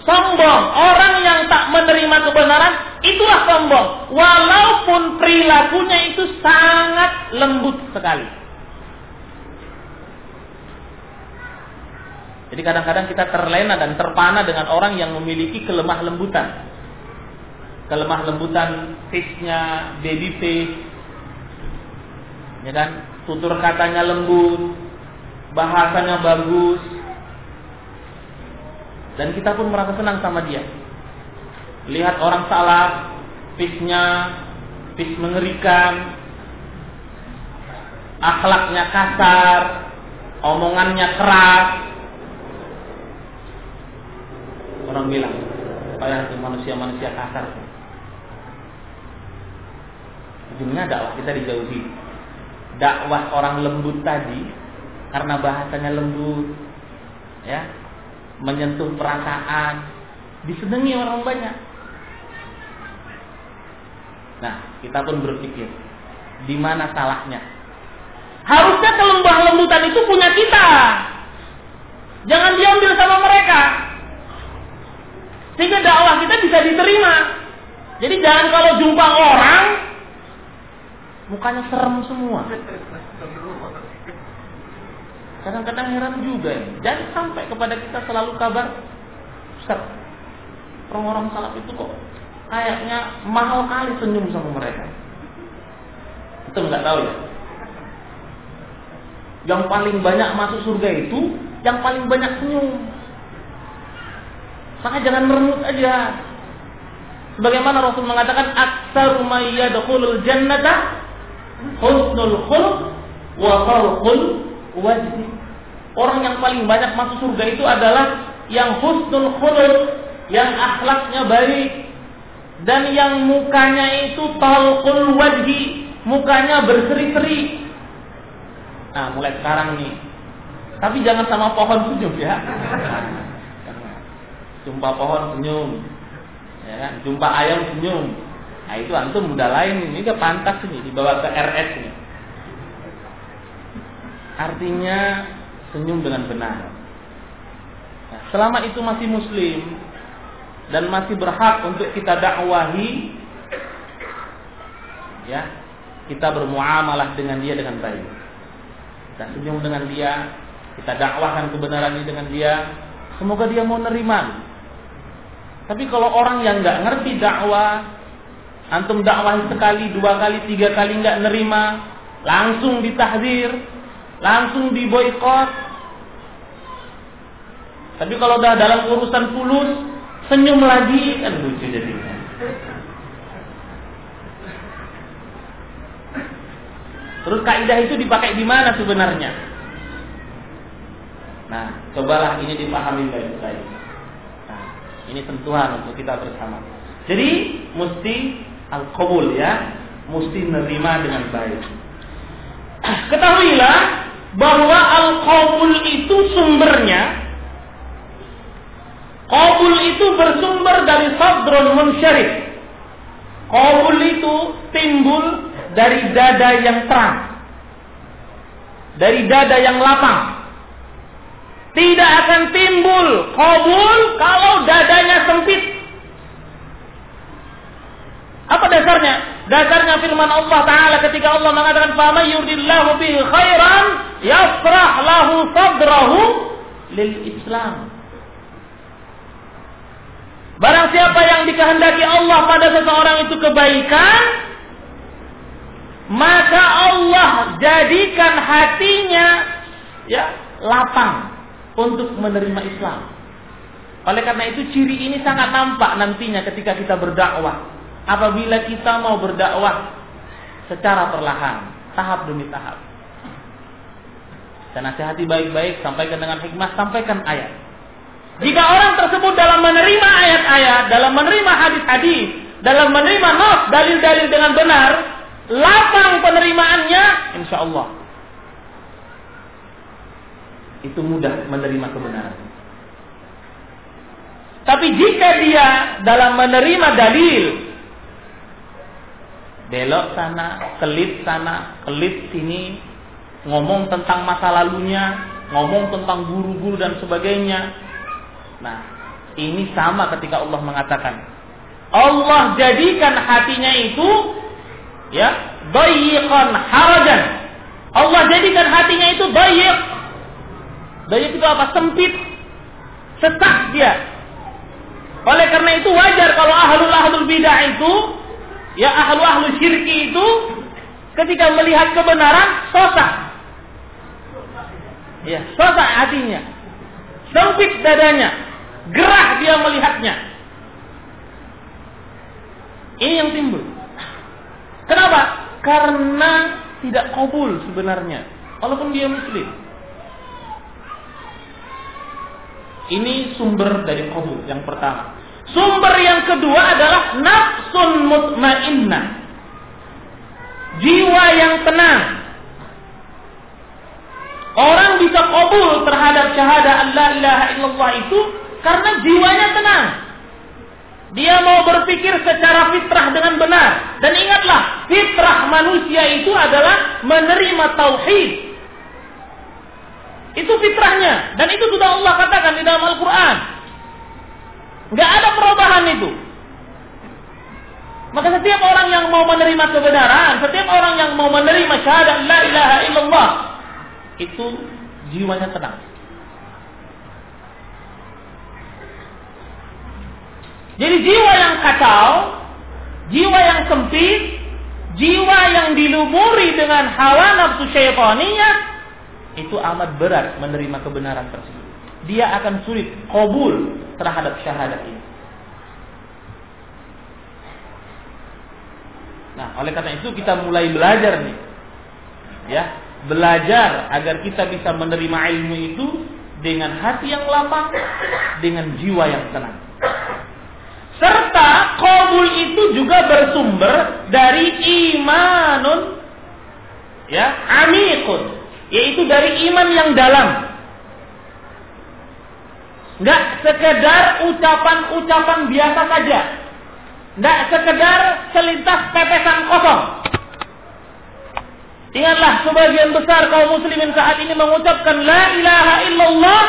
sombong. Orang yang tak menerima kebenaran itulah sombong. Walaupun perilakunya itu sangat lembut sekali. Jadi kadang-kadang kita terlena dan terpana dengan orang yang memiliki kelemah lembutan. Kelemah lembutan face-nya, baby face. Ya kan? Tutur katanya lembut, bahasanya bagus. Dan kita pun merasa senang sama dia. Lihat orang salah, face-nya face mengerikan, akhlaknya kasar, omongannya keras, Orang bilang, supaya itu manusia-manusia kasar. Ujungnya dakwah kita dijauhi. Dakwah orang lembut tadi, karena bahasanya lembut, ya, menyentuh perasaan, disenangi orang banyak. Nah, kita pun berpikir, di mana salahnya? Harusnya kelembah lembutan itu punya kita. Jangan diambil sama mereka. Sehingga dakwah kita bisa diterima. Jadi jangan kalau jumpa orang mukanya serem semua. Kadang-kadang heran juga ya. Jangan sampai kepada kita selalu kabar Ustaz, orang-orang salaf itu kok kayaknya mahal kali senyum sama mereka. Itu nggak tahu ya. Yang paling banyak masuk surga itu yang paling banyak senyum. Maka jangan merengut aja. Sebagaimana Rasul mengatakan aktsaru may yadkhulul jannata husnul khuluq wa khalqul wajhi. Orang yang paling banyak masuk surga itu adalah yang husnul khuluq, yang akhlaknya baik dan yang mukanya itu talqul wajhi, mukanya berseri-seri. Nah, mulai sekarang nih. Tapi jangan sama pohon senyum ya. Jumpa pohon senyum. Ya kan? Jumpa ayam senyum. Nah itu antum udah lain ini udah pantas ini dibawa ke RS ini. Artinya senyum dengan benar. Nah, selama itu masih muslim dan masih berhak untuk kita dakwahi ya, kita bermuamalah dengan dia dengan baik. Kita senyum dengan dia, kita dakwahkan kebenaran ini dengan dia, semoga dia mau nerima. Tapi kalau orang yang nggak ngerti dakwah, antum dakwah sekali, dua kali, tiga kali nggak nerima, langsung ditahdir, langsung diboykot. Tapi kalau udah dalam urusan fulus, senyum lagi, kan lucu jadinya. Terus kaidah itu dipakai di mana sebenarnya? Nah, cobalah ini dipahami baik-baik. Ini sentuhan untuk kita bersama. Jadi mesti al-qabul ya, mesti menerima dengan baik. Ketahuilah bahwa al-qabul itu sumbernya Qabul itu bersumber dari sadrun munsyarif. Qabul itu timbul dari dada yang terang. Dari dada yang lapang tidak akan timbul kabul kalau dadanya sempit. Apa dasarnya? Dasarnya firman Allah Ta'ala ketika Allah mengatakan فَمَنْ يُرْدِلَّهُ بِهِ خَيْرًا يَفْرَحْ لَهُ صَدْرَهُ لِلْإِسْلَامِ Barang siapa yang dikehendaki Allah pada seseorang itu kebaikan, maka Allah jadikan hatinya ya lapang untuk menerima Islam. Oleh karena itu ciri ini sangat nampak nantinya ketika kita berdakwah. Apabila kita mau berdakwah secara perlahan, tahap demi tahap. Dan nasihati baik-baik, sampaikan dengan hikmah, sampaikan ayat. Jika orang tersebut dalam menerima ayat-ayat, dalam menerima hadis-hadis, dalam menerima nas, dalil-dalil dengan benar, lapang penerimaannya, insya Allah itu mudah menerima kebenaran. Tapi jika dia dalam menerima dalil belok sana, kelip sana, kelip sini, ngomong tentang masa lalunya, ngomong tentang guru-guru dan sebagainya. Nah, ini sama ketika Allah mengatakan Allah jadikan hatinya itu ya dayiqan harajan. Allah jadikan hatinya itu dayiq. Dayiq itu apa? Sempit. Sesak dia. Oleh karena itu wajar kalau ahlul ahlul bidah itu ya ahlu ahlu syirki itu ketika melihat kebenaran sosak. Ya, sosak hatinya. Sempit dadanya. Gerah dia melihatnya. Ini yang timbul. Kenapa? Karena tidak kabul sebenarnya. Walaupun dia muslim. Ini sumber dari kabul yang pertama. Sumber yang kedua adalah nafsun mutmainnah. Jiwa yang tenang. Orang bisa kabul terhadap syahadat Allah ilaha illallah itu karena jiwanya tenang. Dia mau berpikir secara fitrah dengan benar. Dan ingatlah, fitrah manusia itu adalah menerima tauhid. Itu fitrahnya. Dan itu sudah Allah katakan di dalam Al-Quran. Gak ada perubahan itu. Maka setiap orang yang mau menerima kebenaran, setiap orang yang mau menerima syahadat la ilaha illallah, itu jiwanya tenang. Jadi jiwa yang kacau, jiwa yang sempit, jiwa yang dilumuri dengan hawa nafsu syaitaniyah, itu amat berat menerima kebenaran tersebut. Dia akan sulit kabul terhadap syahadat ini. Nah, oleh karena itu kita mulai belajar nih. Ya, belajar agar kita bisa menerima ilmu itu dengan hati yang lapang, dengan jiwa yang tenang. Serta kabul itu juga bersumber dari imanun ya, amikun, yaitu dari iman yang dalam. Enggak sekedar ucapan-ucapan biasa saja. Enggak sekedar selintas pepesan kosong. Ingatlah sebagian besar kaum muslimin saat ini mengucapkan la ilaha illallah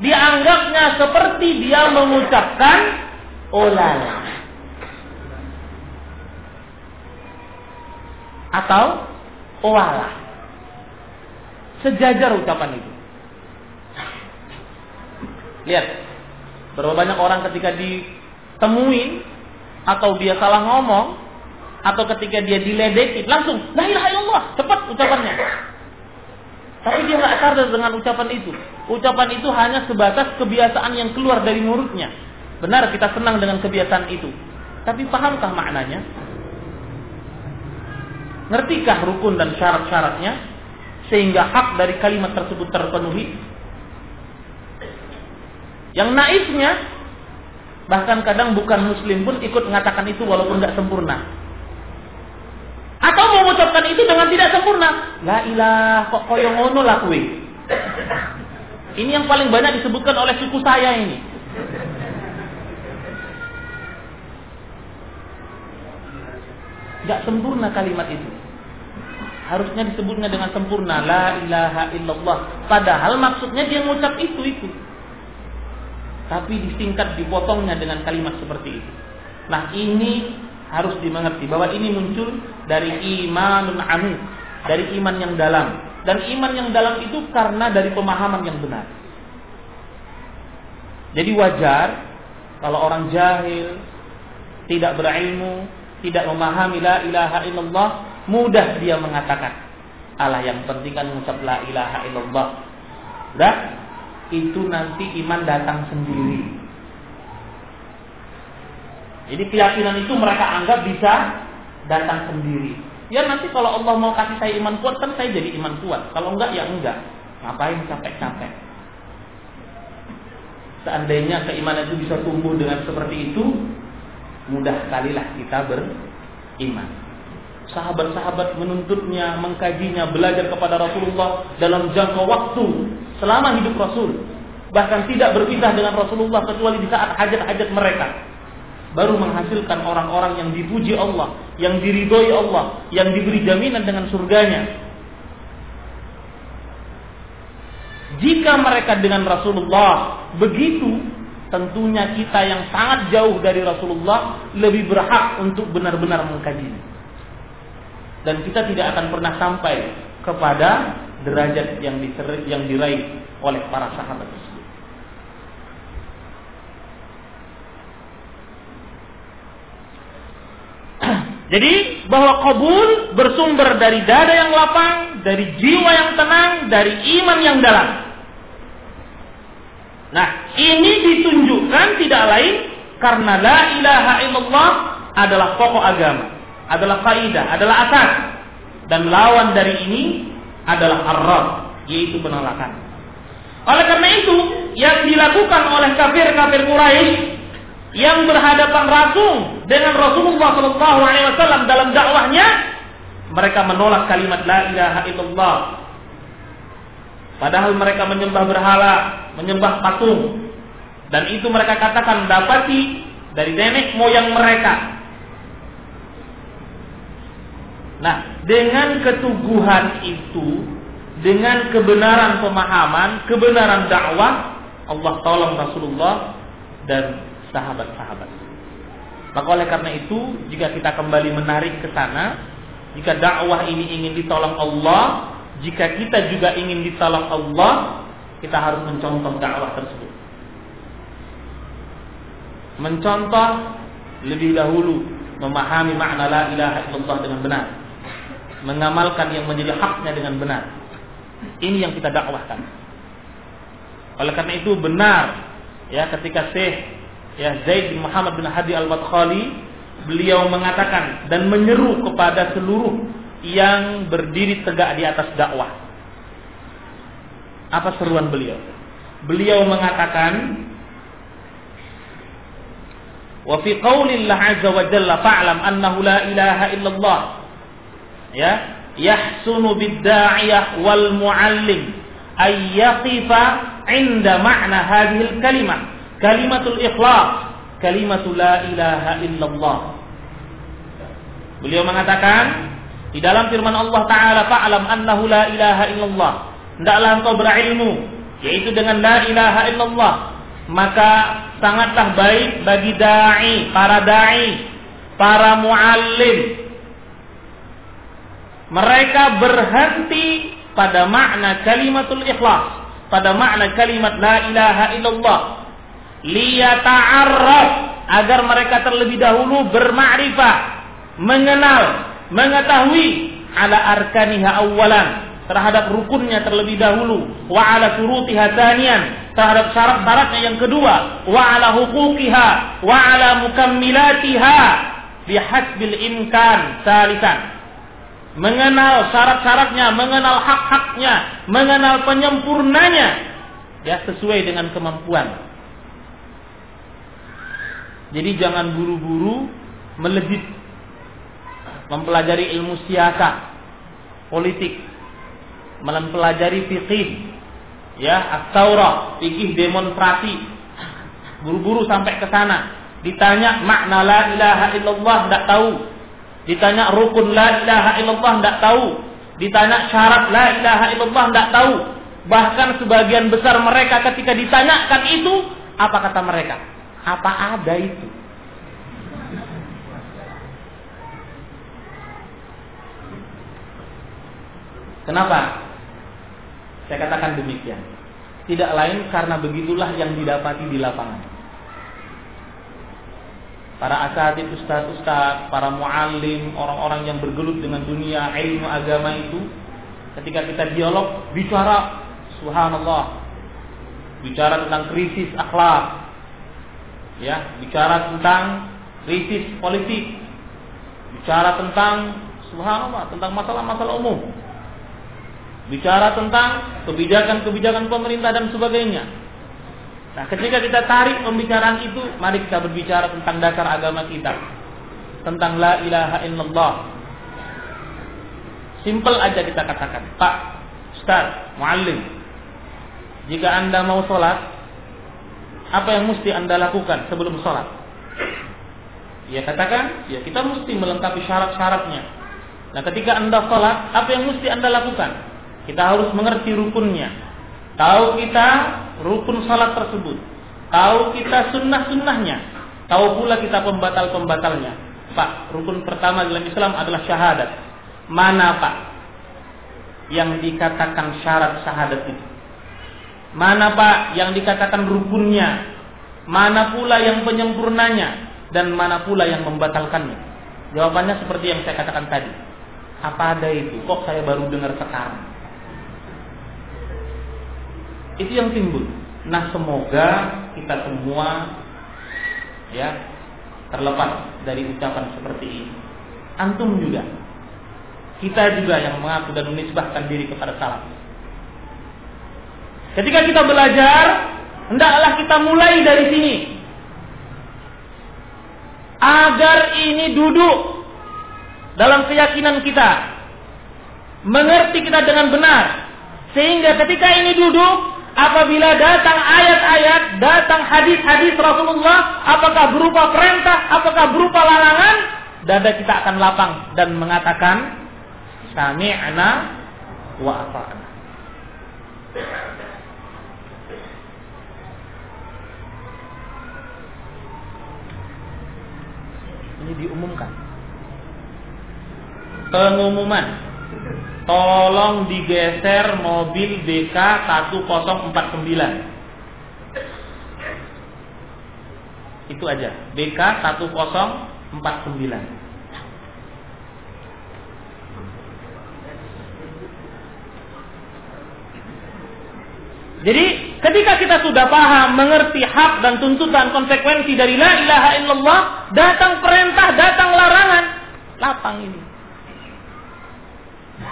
dianggapnya seperti dia mengucapkan olala. Atau oala. Sejajar ucapan itu. Lihat, berapa banyak orang ketika ditemuin atau dia salah ngomong atau ketika dia diledeki langsung la ilaha illallah cepat ucapannya. Tapi dia nggak sadar dengan ucapan itu. Ucapan itu hanya sebatas kebiasaan yang keluar dari mulutnya. Benar kita senang dengan kebiasaan itu. Tapi pahamkah maknanya? Ngertikah rukun dan syarat-syaratnya? Sehingga hak dari kalimat tersebut terpenuhi? Yang naifnya, bahkan kadang bukan muslim pun ikut mengatakan itu walaupun tidak sempurna. Atau mengucapkan itu dengan tidak sempurna. La ilah kok koyo ngono lah Ini yang paling banyak disebutkan oleh suku saya ini. Gak sempurna kalimat itu. Harusnya disebutnya dengan sempurna. La ilaha illallah. Padahal maksudnya dia mengucap itu itu. Tapi disingkat, dipotongnya dengan kalimat seperti itu. Nah ini harus dimengerti bahwa ini muncul dari imanun amik, dari iman yang dalam. Dan iman yang dalam itu karena dari pemahaman yang benar. Jadi wajar kalau orang jahil, tidak berilmu, tidak memahami la ilaha illallah, mudah dia mengatakan. Allah yang penting kan mengucap la ilaha illallah. Dah, itu nanti iman datang sendiri. Jadi keyakinan itu mereka anggap bisa datang sendiri. Ya nanti kalau Allah mau kasih saya iman kuat kan saya jadi iman kuat. Kalau enggak ya enggak. Ngapain capek-capek? Seandainya keimanan itu bisa tumbuh dengan seperti itu, mudah sekalilah kita beriman. Sahabat-sahabat menuntutnya, mengkajinya, belajar kepada Rasulullah dalam jangka waktu selama hidup Rasul. Bahkan tidak berpisah dengan Rasulullah kecuali di saat hajat-hajat mereka baru menghasilkan orang-orang yang dipuji Allah, yang diridhoi Allah, yang diberi jaminan dengan surganya. Jika mereka dengan Rasulullah begitu tentunya kita yang sangat jauh dari Rasulullah lebih berhak untuk benar-benar mengkajinya. Dan kita tidak akan pernah sampai kepada derajat yang yang diraih oleh para sahabat tersebut. Jadi bahwa kabul bersumber dari dada yang lapang, dari jiwa yang tenang, dari iman yang dalam. Nah, ini ditunjukkan tidak lain karena la ilaha illallah adalah pokok agama, adalah kaidah, adalah asas. Dan lawan dari ini adalah arrad, yaitu penolakan. Oleh karena itu, yang dilakukan oleh kafir-kafir Quraisy yang berhadapan langsung dengan Rasulullah Wasallam dalam dakwahnya, mereka menolak kalimat la ilaha illallah. Padahal mereka menyembah berhala, menyembah patung, dan itu mereka katakan dapati dari nenek moyang mereka. Nah, dengan ketuguhan itu, dengan kebenaran pemahaman, kebenaran dakwah, Allah tolong Rasulullah dan sahabat-sahabat. Maka oleh karena itu, jika kita kembali menarik ke sana, jika dakwah ini ingin ditolong Allah, jika kita juga ingin ditolong Allah, kita harus mencontoh dakwah tersebut. Mencontoh lebih dahulu memahami makna la ilaha illallah dengan benar mengamalkan yang menjadi haknya dengan benar. Ini yang kita dakwahkan. Oleh karena itu benar ya ketika Syekh ya Zaid bin Muhammad bin Hadi Al-Madkhali beliau mengatakan dan menyeru kepada seluruh yang berdiri tegak di atas dakwah. Apa seruan beliau? Beliau mengatakan Wa fi qaulillah azza wa jalla fa'lam annahu la ilaha illallah ya? Yahsunu bid-da'iyah wal muallim. Ay yaqifa 'inda ma'na hadhihi al-kalimah kalimatul ikhlas. Kalimatul la ilaha illallah. Beliau mengatakan di dalam firman Allah taala fa'lam annahu la ilaha illallah. Hendaklah engkau berilmu yaitu dengan la ilaha illallah. Maka sangatlah baik bagi dai para dai para muallim mereka berhenti pada makna kalimatul ikhlas, pada makna kalimat la ilaha illallah. Liyata'arraf agar mereka terlebih dahulu bermakrifah, mengenal, mengetahui ala arkaniha awalan terhadap rukunnya terlebih dahulu wa ala surutiha tanian terhadap syarat-syaratnya yang kedua wa ala huquqiha wa ala mukammilatiha bihasbil imkan salisan mengenal syarat-syaratnya, mengenal hak-haknya, mengenal penyempurnanya, ya sesuai dengan kemampuan. Jadi jangan buru-buru melejit mempelajari ilmu siasat, politik, mempelajari fikih, ya, at-Taurah, fikih demonstrasi. Buru-buru sampai ke sana, ditanya makna la ilaha illallah tidak tahu, Ditanya rukun la ilaha illallah tidak tahu. Ditanya syarat la ilaha illallah tidak tahu. Bahkan sebagian besar mereka ketika ditanyakan itu, apa kata mereka? Apa ada itu? Kenapa? Saya katakan demikian. Tidak lain karena begitulah yang didapati di lapangan para asatid ustaz-ustaz, para muallim, orang-orang yang bergelut dengan dunia ilmu agama itu ketika kita dialog bicara subhanallah bicara tentang krisis akhlak ya bicara tentang krisis politik bicara tentang subhanallah tentang masalah-masalah umum bicara tentang kebijakan-kebijakan pemerintah dan sebagainya Nah, ketika kita tarik pembicaraan itu, mari kita berbicara tentang dasar agama kita. Tentang la ilaha illallah. Simple aja kita katakan. Pak, Ustaz, Muallim. Jika Anda mau sholat, apa yang mesti Anda lakukan sebelum sholat? Ya katakan, ya kita mesti melengkapi syarat-syaratnya. Nah ketika Anda sholat, apa yang mesti Anda lakukan? Kita harus mengerti rukunnya. Tahu kita rukun salat tersebut. tahu kita sunnah-sunnahnya, tahu pula kita pembatal-pembatalnya. Pak, rukun pertama dalam Islam adalah syahadat. Mana Pak yang dikatakan syarat syahadat itu? Mana Pak yang dikatakan rukunnya? Mana pula yang penyempurnanya? Dan mana pula yang membatalkannya? Jawabannya seperti yang saya katakan tadi. Apa ada itu? Kok saya baru dengar sekarang? Itu yang timbul. Nah, semoga kita semua ya terlepas dari ucapan seperti ini. Antum juga. Kita juga yang mengaku dan menisbahkan diri kepada salaf. Ketika kita belajar, hendaklah kita mulai dari sini. Agar ini duduk dalam keyakinan kita. Mengerti kita dengan benar. Sehingga ketika ini duduk, apabila datang ayat-ayat, datang hadis-hadis Rasulullah, apakah berupa perintah, apakah berupa larangan, dada kita akan lapang dan mengatakan sami'na wa ata'na. Ini diumumkan. Pengumuman tolong digeser mobil BK 1049. Itu aja, BK 1049. Jadi ketika kita sudah paham, mengerti hak dan tuntutan konsekuensi dari la ilaha illallah, datang perintah, datang larangan, lapang ini.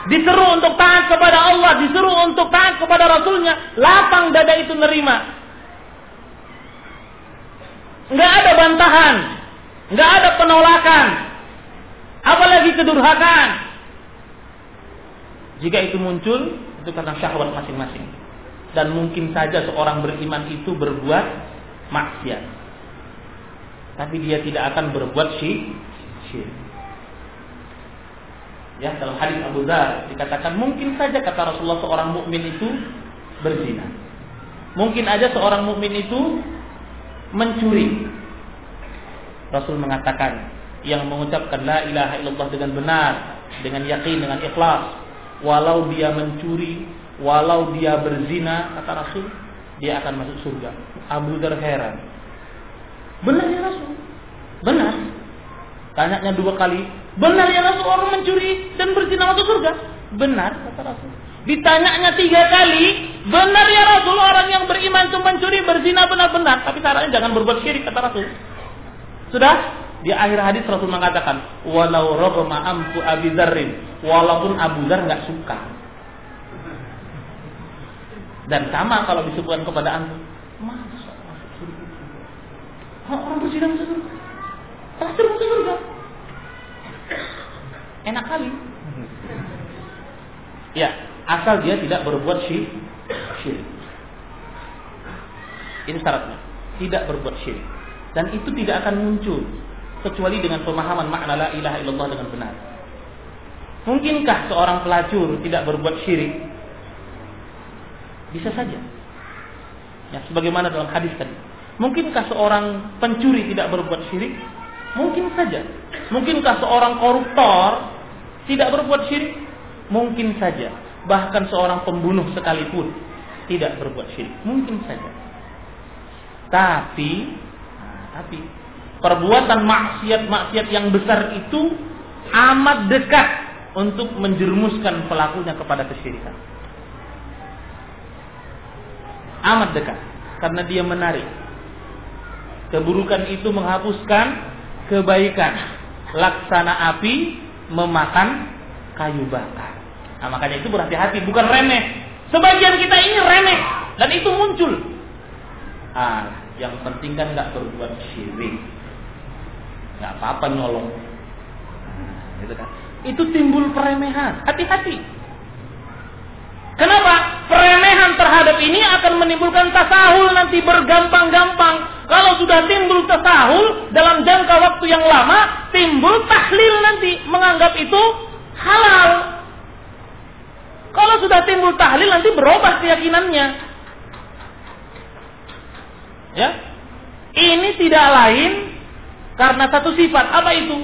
Diseru untuk taat kepada Allah, disuruh untuk taat kepada Rasulnya. Lapang dada itu nerima. Nggak ada bantahan. Nggak ada penolakan. Apalagi kedurhakaan. Jika itu muncul, itu karena syahwat masing-masing. Dan mungkin saja seorang beriman itu berbuat maksiat. Tapi dia tidak akan berbuat syirik. Ya, dalam hadis Abu Dhar dikatakan mungkin saja kata Rasulullah seorang mukmin itu berzina. Mungkin aja seorang mukmin itu mencuri. Rasul mengatakan yang mengucapkan la ilaha illallah dengan benar, dengan yakin, dengan ikhlas, walau dia mencuri, walau dia berzina, kata Rasul, dia akan masuk surga. Abu Dhar heran. Benar ya Rasul? Benar. Tanyanya dua kali, Benar ya Rasul orang mencuri dan berzina masuk surga? Benar kata Rasul. Ditanyanya tiga kali, benar ya Rasul orang yang beriman itu mencuri berzina benar-benar, tapi caranya jangan berbuat syirik kata Rasul. Sudah? Di akhir hadis Rasul mengatakan, walau rogma amku Abi Dzarrin, walaupun Abu Dzar nggak suka. Dan sama kalau disebutkan kepada masa masuk surga? Orang masuk surga? Pasti masuk surga. Enak kali. Ya, asal dia tidak berbuat syirik. Ini syaratnya. Tidak berbuat syirik. Dan itu tidak akan muncul kecuali dengan pemahaman makna la ilaha illallah dengan benar. Mungkinkah seorang pelacur tidak berbuat syirik? Bisa saja. Ya, sebagaimana dalam hadis tadi. Mungkinkah seorang pencuri tidak berbuat syirik? Mungkin saja. Mungkinkah seorang koruptor tidak berbuat syirik? Mungkin saja. Bahkan seorang pembunuh sekalipun tidak berbuat syirik. Mungkin saja. Tapi, nah, tapi perbuatan maksiat-maksiat yang besar itu amat dekat untuk menjerumuskan pelakunya kepada kesyirikan. Amat dekat karena dia menarik. Keburukan itu menghapuskan kebaikan. Laksana api memakan kayu bakar. Nah, makanya itu berhati-hati, bukan remeh. Sebagian kita ini remeh dan itu muncul. Ah, yang penting kan nggak berbuat syirik, nggak apa-apa nyolong. Nah, gitu kan. Itu timbul peremehan. Hati-hati. Kenapa? Peremehan terhadap ini akan menimbulkan tasahul nanti bergampang-gampang. Kalau sudah timbul tasahul dalam jangka waktu yang lama, timbul tahlil nanti menganggap itu halal. Kalau sudah timbul tahlil nanti berubah keyakinannya. Ya, Ini tidak lain karena satu sifat. Apa itu?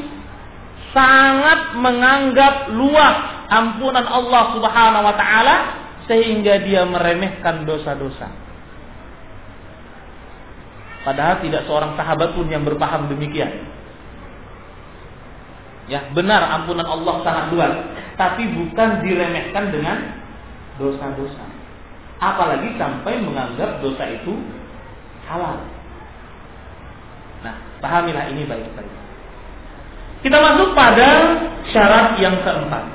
Sangat menganggap luas ampunan Allah Subhanahu wa taala sehingga dia meremehkan dosa-dosa. Padahal tidak seorang sahabat pun yang berpaham demikian. Ya, benar ampunan Allah sangat luas, tapi bukan diremehkan dengan dosa-dosa. Apalagi sampai menganggap dosa itu halal. Nah, pahamilah ini baik-baik. Kita masuk pada syarat yang keempat.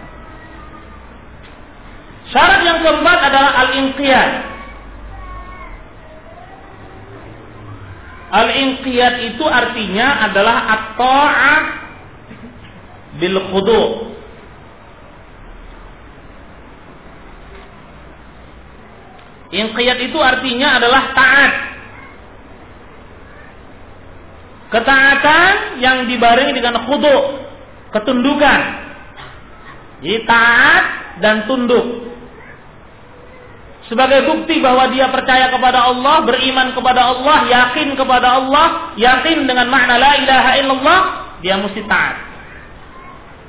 Syarat yang keempat adalah al-inqiyad. Al-inqiyad itu artinya adalah at-ta'ah bil khudu. Inqiyad itu artinya adalah taat. Ketaatan yang dibarengi dengan khudu, ketundukan. Jadi taat dan tunduk. Sebagai bukti bahwa dia percaya kepada Allah, beriman kepada Allah, yakin kepada Allah, yakin dengan makna la ilaha illallah, dia mesti taat.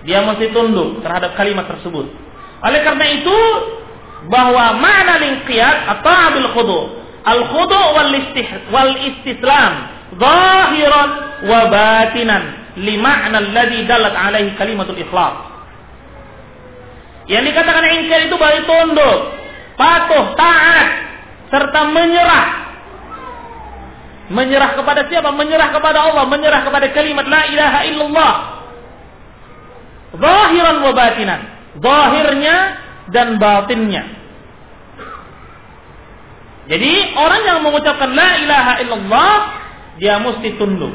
Dia mesti tunduk terhadap kalimat tersebut. Oleh karena itu bahwa makna lingqiyat atau abil khudu. Al khudu wal, istih, wal istislam zahiran wa batinan li ma'na alladhi dalat alaihi kalimatul ikhlas. Yang dikatakan ingkar itu berarti tunduk, patuh, taat, serta menyerah. Menyerah kepada siapa? Menyerah kepada Allah, menyerah kepada kalimat la ilaha illallah Zahiran wa batinan. Zahirnya dan batinnya. Jadi orang yang mengucapkan la ilaha illallah dia mesti tunduk.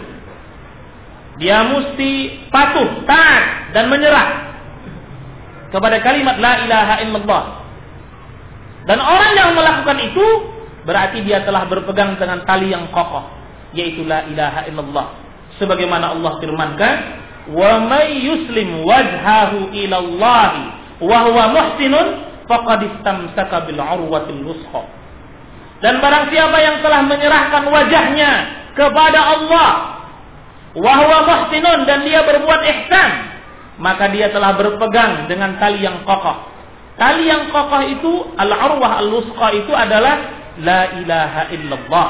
Dia mesti patuh, taat dan menyerah kepada kalimat la ilaha illallah. Dan orang yang melakukan itu berarti dia telah berpegang dengan tali yang kokoh yaitu la ilaha illallah. Sebagaimana Allah firmankan, wa may yuslim wajhahu ila Allah wa huwa muhsinun faqad istamsaka bil urwatil wusqa dan barang siapa yang telah menyerahkan wajahnya kepada Allah wa huwa muhsinun dan dia berbuat ihsan maka dia telah berpegang dengan tali yang kokoh tali yang kokoh itu al urwah al wusqa itu adalah la ilaha illallah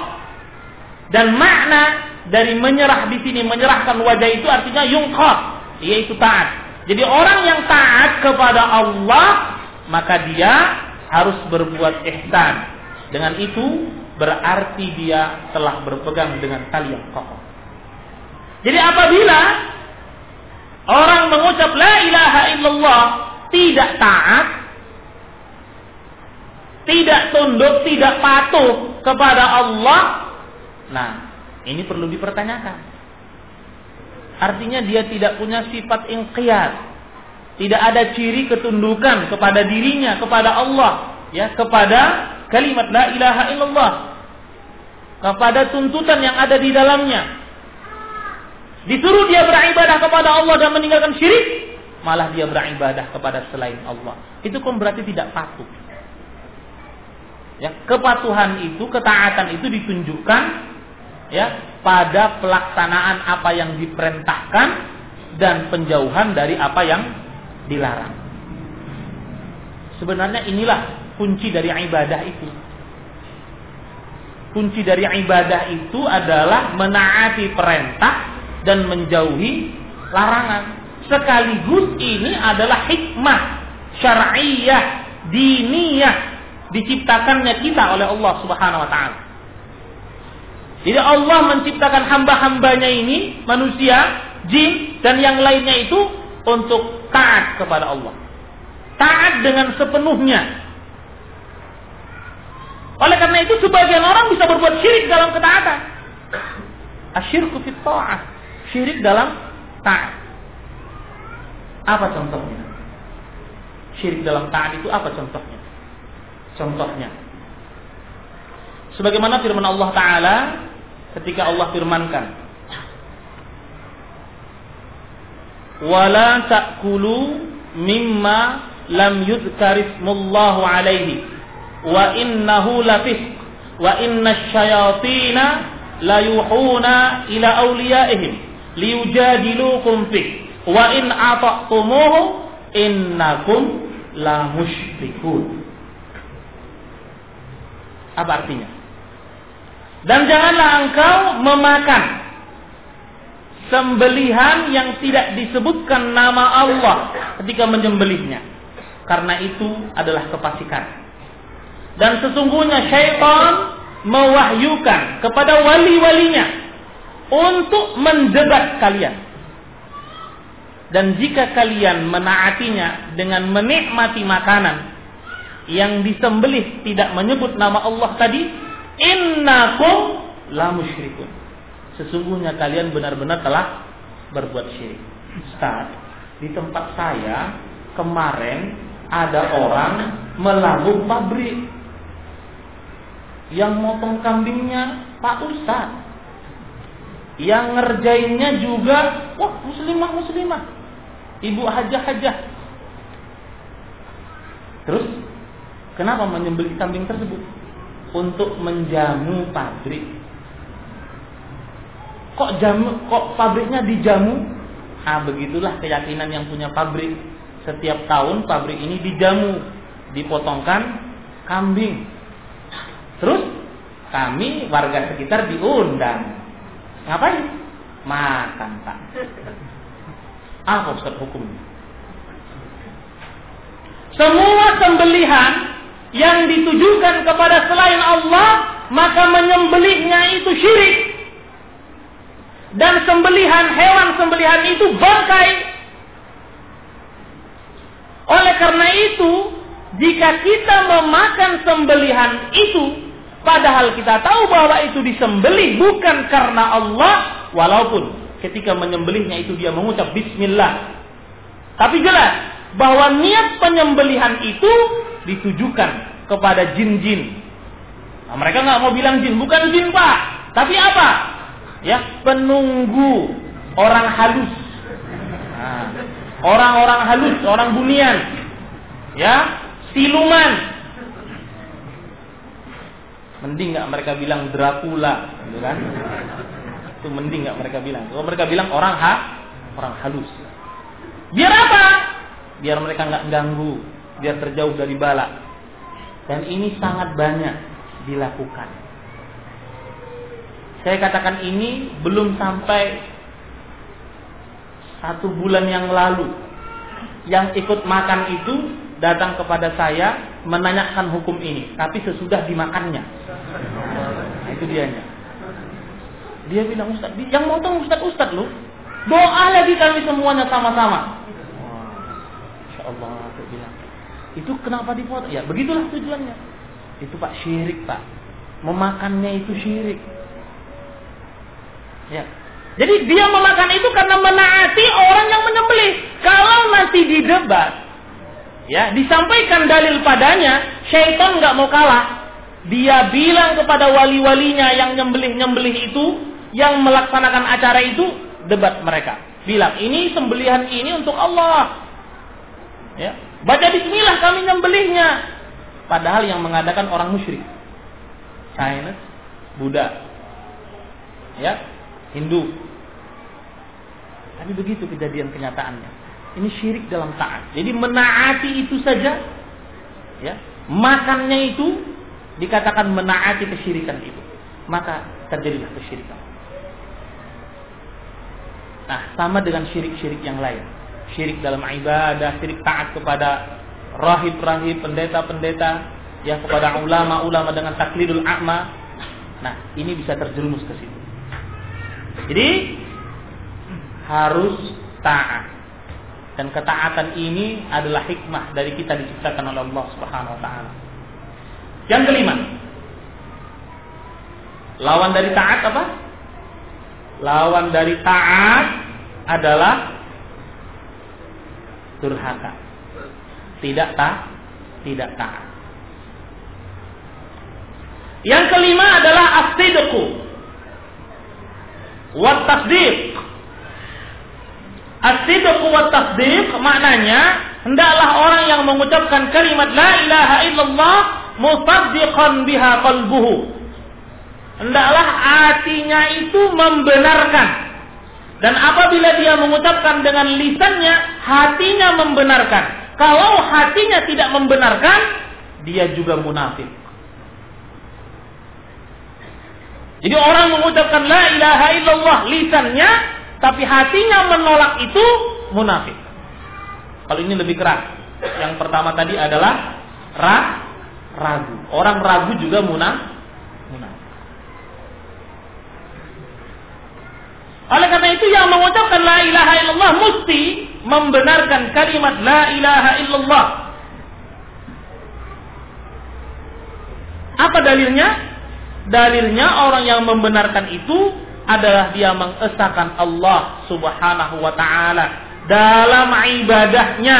dan makna dari menyerah di sini menyerahkan wajah itu artinya yungqat yaitu taat. Jadi orang yang taat kepada Allah maka dia harus berbuat ihsan. Dengan itu berarti dia telah berpegang dengan tali yang kokoh. Jadi apabila orang mengucap la ilaha illallah tidak taat, tidak tunduk, tidak patuh kepada Allah, nah ini perlu dipertanyakan. Artinya dia tidak punya sifat inqiyad. Tidak ada ciri ketundukan kepada dirinya, kepada Allah, ya, kepada kalimat la ilaha illallah. Kepada tuntutan yang ada di dalamnya. Disuruh dia beribadah kepada Allah dan meninggalkan syirik, malah dia beribadah kepada selain Allah. Itu kan berarti tidak patuh. Ya, kepatuhan itu, ketaatan itu ditunjukkan ya pada pelaksanaan apa yang diperintahkan dan penjauhan dari apa yang dilarang. Sebenarnya inilah kunci dari ibadah itu. Kunci dari ibadah itu adalah menaati perintah dan menjauhi larangan. Sekaligus ini adalah hikmah syar'iyah, diniyah diciptakannya kita oleh Allah Subhanahu wa taala. Jadi Allah menciptakan hamba-hambanya ini, manusia, jin, dan yang lainnya itu untuk taat kepada Allah. Taat dengan sepenuhnya. Oleh karena itu sebagian orang bisa berbuat syirik dalam ketaatan. Asyirku fit ta'ah. Syirik dalam taat. Apa contohnya? Syirik dalam taat itu apa contohnya? Contohnya. Sebagaimana firman Allah Ta'ala ketika Allah firmankan. Wala ta'kulu mimma lam yudhkarismullahu alaihi. Wa innahu lafisq wa inna syayatina la yuhuna ila awliyaihim. Liyujadilukum fi wa in ata'tumuhu innakum la musyrikun. Apa artinya? Dan janganlah engkau memakan sembelihan yang tidak disebutkan nama Allah ketika menyembelihnya. Karena itu adalah kefasikan. Dan sesungguhnya syaitan mewahyukan kepada wali-walinya untuk mendebat kalian. Dan jika kalian menaatinya dengan menikmati makanan yang disembelih tidak menyebut nama Allah tadi, innakum la musyrikun. Sesungguhnya kalian benar-benar telah berbuat syirik. Ustaz, di tempat saya kemarin ada orang melabuh pabrik yang motong kambingnya Pak Ustaz. Yang ngerjainnya juga, wah muslimah muslimah. Ibu hajah-hajah. Terus, kenapa menyembelih kambing tersebut? Untuk menjamu pabrik. Kok jamu, kok pabriknya dijamu? Ah, begitulah keyakinan yang punya pabrik. Setiap tahun pabrik ini dijamu, dipotongkan kambing Terus kami warga sekitar diundang. Ngapain? Makan, Pak. Apa Ustaz hukumnya? Semua sembelihan yang ditujukan kepada selain Allah, maka menyembelihnya itu syirik. Dan sembelihan hewan sembelihan itu bangkai. Oleh karena itu, jika kita memakan sembelihan itu Padahal kita tahu bahwa itu disembelih bukan karena Allah, walaupun ketika menyembelihnya itu dia mengucap bismillah. Tapi jelas bahwa niat penyembelihan itu ditujukan kepada jin-jin. Nah, mereka nggak mau bilang jin, bukan jin pak, tapi apa? Ya penunggu orang halus, nah, orang-orang nah, halus, orang bunian, ya siluman, Mending nggak mereka bilang Dracula, gitu kan? Itu mending nggak mereka bilang. Kalau mereka bilang orang ha, orang halus. Biar apa? Biar mereka nggak ganggu, biar terjauh dari bala. Dan ini sangat banyak dilakukan. Saya katakan ini belum sampai satu bulan yang lalu. Yang ikut makan itu datang kepada saya menanyakan hukum ini, tapi sesudah dimakannya. Nah, itu dianya. Dia bilang Ustaz, yang mau tahu Ustaz Ustaz lu, doa lagi kami semuanya sama-sama. Bilang, itu kenapa dipotong? Ya begitulah tujuannya. Itu Pak syirik Pak, memakannya itu syirik. Ya, jadi dia memakan itu karena menaati orang yang menyembelih. Kalau nanti didebat, ya disampaikan dalil padanya, syaitan nggak mau kalah. Dia bilang kepada wali-walinya yang nyembelih-nyembelih itu, yang melaksanakan acara itu, debat mereka. Bilang, ini sembelihan ini untuk Allah. Ya, baca bismillah kami nyembelihnya. Padahal yang mengadakan orang musyrik. Chinese, Buddha. Ya, Hindu. Tapi begitu kejadian kenyataannya. Ini syirik dalam taat. Jadi menaati itu saja, ya, makannya itu dikatakan menaati kesyirikan itu. Maka terjadilah kesyirikan. Nah, sama dengan syirik-syirik yang lain. Syirik dalam ibadah, syirik taat kepada rahib-rahib, pendeta-pendeta, ya kepada ulama-ulama dengan taklidul a'ma. Nah, ini bisa terjerumus ke situ. Jadi harus taat. Dan ketaatan ini adalah hikmah dari kita diciptakan oleh Allah Subhanahu wa taala. Yang kelima, lawan dari taat apa? Lawan dari taat adalah durhaka. Tidak taat, tidak taat. Yang kelima adalah as-sidqu wa tasdiq As-sidqu wa tasdiq maknanya hendaklah orang yang mengucapkan kalimat la ilaha illallah musaddiqan biha qalbuhu. hendaklah hatinya itu membenarkan. Dan apabila dia mengucapkan dengan lisannya, hatinya membenarkan. Kalau hatinya tidak membenarkan, dia juga munafik. Jadi orang mengucapkan la ilaha illallah lisannya, tapi hatinya menolak itu munafik. Kalau ini lebih keras. Yang pertama tadi adalah ra, ragu. Orang ragu juga munafik. Oleh karena itu yang mengucapkan la ilaha illallah mesti membenarkan kalimat la ilaha illallah. Apa dalilnya? Dalilnya orang yang membenarkan itu adalah dia mengesahkan Allah Subhanahu wa taala dalam ibadahnya,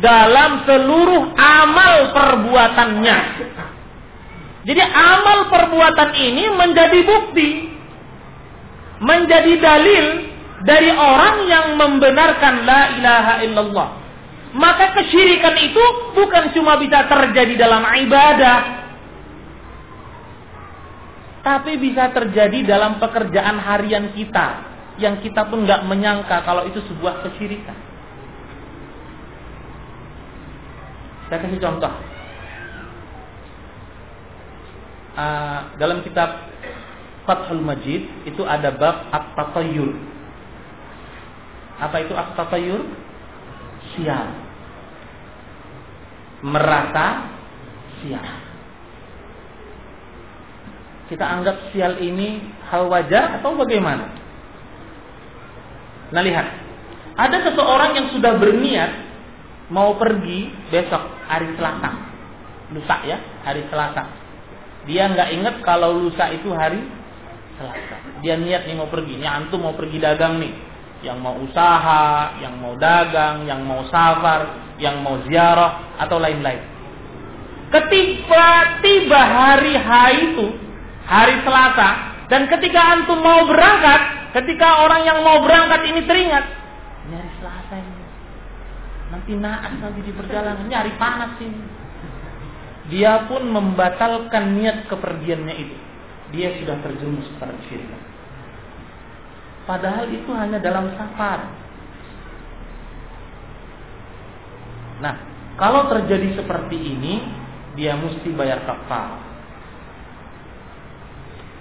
dalam seluruh amal perbuatannya. Jadi amal perbuatan ini menjadi bukti menjadi dalil dari orang yang membenarkan la ilaha illallah. Maka kesyirikan itu bukan cuma bisa terjadi dalam ibadah, tapi bisa terjadi dalam pekerjaan harian kita yang kita pun nggak menyangka kalau itu sebuah kesyirikan. Saya kasih contoh. Uh, dalam kitab Fathul Majid itu ada bab at-tatayyur. Apa itu at-tatayyur? Sial. Merasa sial. Kita anggap sial ini hal wajar atau bagaimana? Nah lihat, ada seseorang yang sudah berniat mau pergi besok hari Selasa, lusa ya, hari Selasa. Dia nggak ingat kalau lusa itu hari Selasa. Dia niat nih mau pergi, ini antum mau pergi dagang nih. Yang mau usaha, yang mau dagang, yang mau safar, yang mau ziarah atau lain-lain. Ketika tiba hari H itu, hari Selasa, dan ketika antum mau berangkat, ketika orang yang mau berangkat ini teringat, ini hari Selasa ini. Nanti naas nanti di perjalanan, ini hari panas ini. Dia pun membatalkan niat kepergiannya itu dia sudah terjerumus pada kesyirikan. Padahal itu hanya dalam safar. Nah, kalau terjadi seperti ini, dia mesti bayar kafar.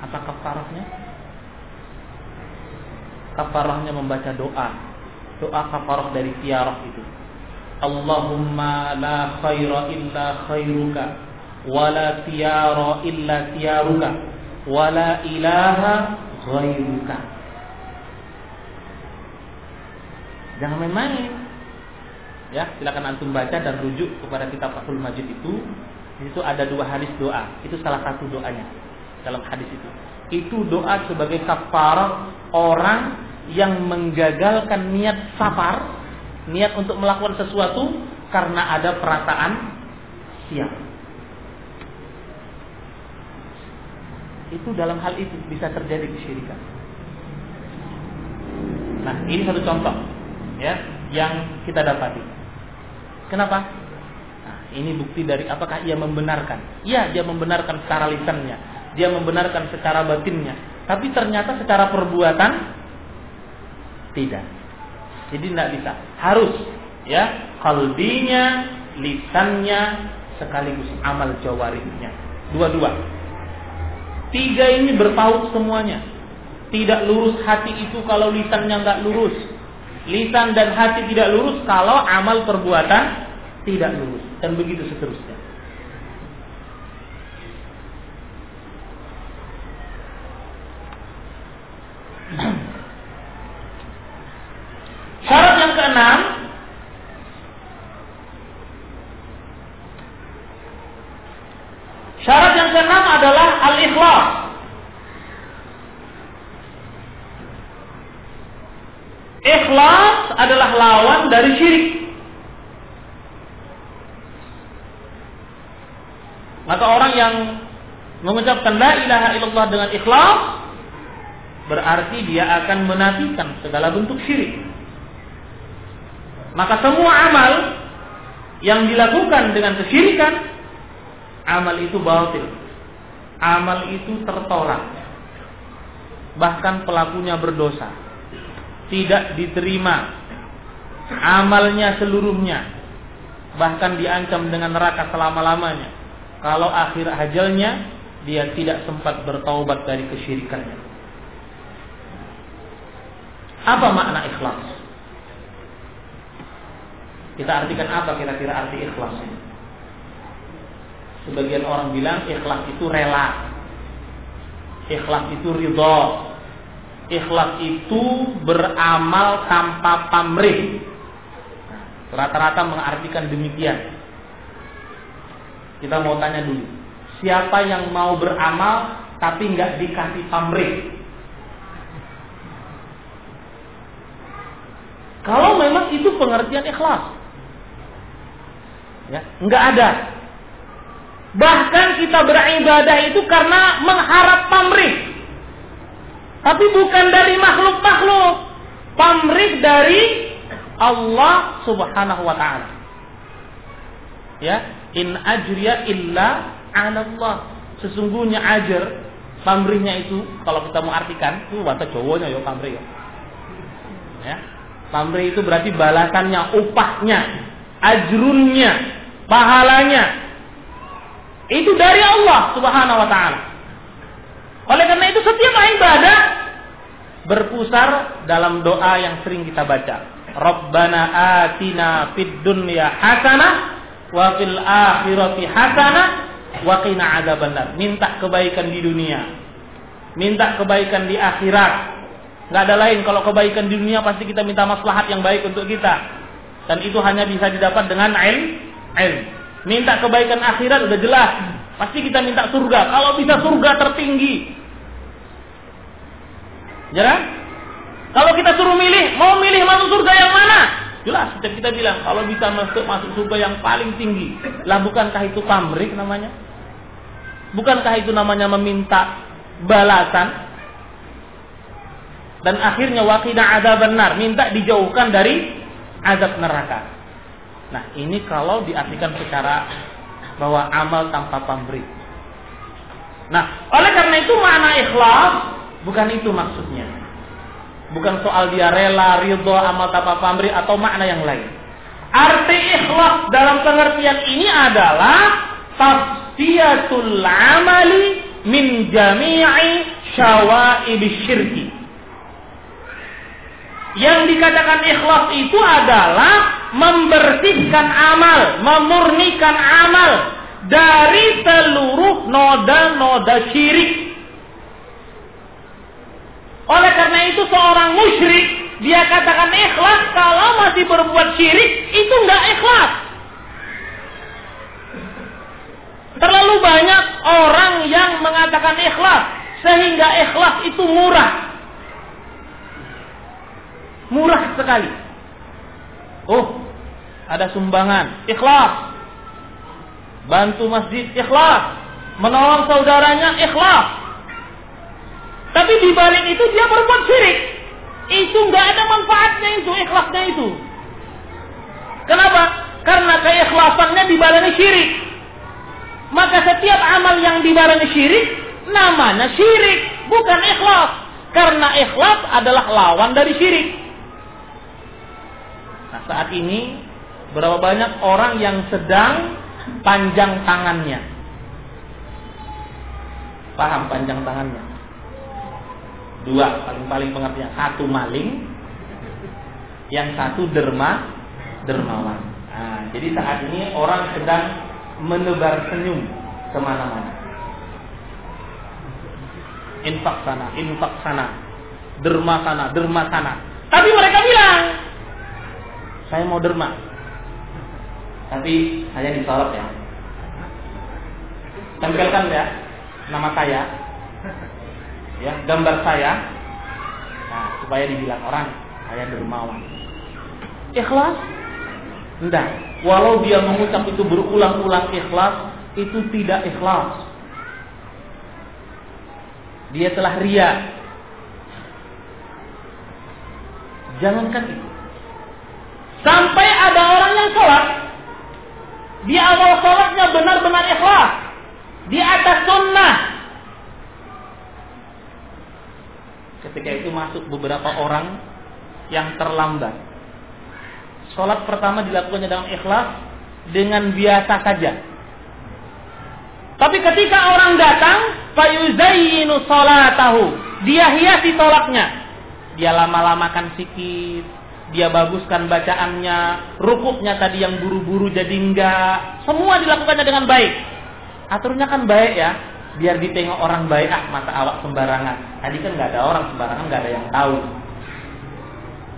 Apa kafarahnya? Kafarahnya membaca doa. Doa kafarah dari tiarah itu. Allahumma la khaira illa khairuka wa la tiara illa tiaruka wala ilaha ghairuka. Jangan main-main. Ya, silakan antum baca dan rujuk kepada kitab Fathul Majid itu. Di situ ada dua hadis doa. Itu salah satu doanya dalam hadis itu. Itu doa sebagai kafarah orang yang menggagalkan niat safar, niat untuk melakukan sesuatu karena ada perasaan siap. Itu dalam hal itu bisa terjadi kesyirikan. Nah, ini satu contoh ya yang kita dapati. Kenapa? Nah, ini bukti dari apakah ia membenarkan? Iya, dia membenarkan secara lisannya, dia membenarkan secara batinnya, tapi ternyata secara perbuatan tidak. Jadi tidak bisa. Harus ya kalbinya, lisannya sekaligus amal jawarihnya. Dua-dua Tiga ini berpaut semuanya. Tidak lurus hati itu kalau lisannya nggak lurus. Lisan dan hati tidak lurus kalau amal perbuatan tidak lurus. Dan begitu seterusnya. Syarat yang keenam Syarat yang keenam adalah al-ikhlas. Ikhlas adalah lawan dari syirik. Maka orang yang mengucapkan la ilaha illallah dengan ikhlas berarti dia akan menafikan segala bentuk syirik. Maka semua amal yang dilakukan dengan kesyirikan amal itu batil. Amal itu tertolak. bahkan pelakunya berdosa. Tidak diterima amalnya seluruhnya. Bahkan diancam dengan neraka selama-lamanya. Kalau akhir ajalnya dia tidak sempat bertaubat dari kesyirikannya. Apa makna ikhlas? Kita artikan apa kira-kira arti ikhlas ini? Sebagian orang bilang ikhlas itu rela. Ikhlas itu ridho. Ikhlas itu beramal tanpa pamrih. Rata-rata mengartikan demikian. Kita mau tanya dulu. Siapa yang mau beramal tapi nggak dikasih pamrih? Kalau memang itu pengertian ikhlas. Ya, nggak ada. Bahkan kita beribadah itu karena mengharap pamrih. Tapi bukan dari makhluk-makhluk. Pamrih dari Allah Subhanahu wa taala. Ya, in ajriya illa 'ala Allah. Sesungguhnya ajar pamrihnya itu kalau kita mengartikan itu bahasa Jawanya ya pamrih ya. Ya, Pamrih itu berarti balasannya, upahnya, ajrunnya, pahalanya. Itu dari Allah Subhanahu wa taala. Oleh karena itu setiap ibadah berpusar dalam doa yang sering kita baca. Rabbana atina fid dunya hasanah wa fil akhirati hasanah wa qina adzabannar. Minta kebaikan di dunia. Minta kebaikan di akhirat Nggak ada lain kalau kebaikan di dunia pasti kita minta maslahat yang baik untuk kita. Dan itu hanya bisa didapat dengan ilm, ilm. Minta kebaikan akhirat udah jelas. Pasti kita minta surga. Kalau bisa surga tertinggi. Ya Kalau kita suruh milih, mau milih masuk surga yang mana? Jelas, kita, kita bilang kalau bisa masuk masuk surga yang paling tinggi. Lah bukankah itu pamrih namanya? Bukankah itu namanya meminta balasan? dan akhirnya waqina azab benar minta dijauhkan dari azab neraka. Nah, ini kalau diartikan secara bahwa amal tanpa pamrih. Nah, oleh karena itu makna ikhlas bukan itu maksudnya. Bukan soal dia rela, ridho, amal tanpa pamrih atau makna yang lain. Arti ikhlas dalam pengertian ini adalah tasfiyatul amali min jami'i syawaib syirki. Yang dikatakan ikhlas itu adalah membersihkan amal, memurnikan amal dari seluruh noda-noda syirik. Oleh karena itu seorang musyrik dia katakan ikhlas kalau masih berbuat syirik itu enggak ikhlas. Terlalu banyak orang yang mengatakan ikhlas sehingga ikhlas itu murah. Murah sekali. Oh, ada sumbangan, ikhlas. Bantu masjid, ikhlas. Menolong saudaranya, ikhlas. Tapi di balik itu dia berbuat syirik. Itu nggak ada manfaatnya itu, ikhlasnya itu. Kenapa? Karena keikhlasannya dibarengi syirik. Maka setiap amal yang dibarengi syirik namanya syirik, bukan ikhlas. Karena ikhlas adalah lawan dari syirik. Nah, saat ini berapa banyak orang yang sedang panjang tangannya? Paham panjang tangannya? Dua paling-paling pengertian. Satu maling, yang satu derma, dermawan. Nah, jadi saat ini orang sedang menebar senyum ke mana-mana. Infak sana, infak sana, derma sana, derma sana. Tapi mereka bilang, saya mau derma. Tapi saya disorot ya. Tempelkan ya nama saya. Ya, gambar saya. Nah, supaya dibilang orang saya dermawan. Ikhlas? Enggak. Walau dia mengucap itu berulang-ulang ikhlas, itu tidak ikhlas. Dia telah ria. Jangankan itu. Sampai ada orang yang sholat, di awal sholatnya benar-benar ikhlas, di atas sunnah. Ketika itu masuk beberapa orang yang terlambat. Sholat pertama dilakukannya dengan ikhlas, dengan biasa saja. Tapi ketika orang datang, fayuzayyinu sholatahu. Dia hiasi sholatnya. Dia lama-lamakan sikit, dia baguskan bacaannya, rukuknya tadi yang buru-buru jadi enggak. Semua dilakukannya dengan baik. Aturnya kan baik ya, biar ditengok orang baik ah mata awak sembarangan. Tadi kan nggak ada orang sembarangan, nggak ada yang tahu.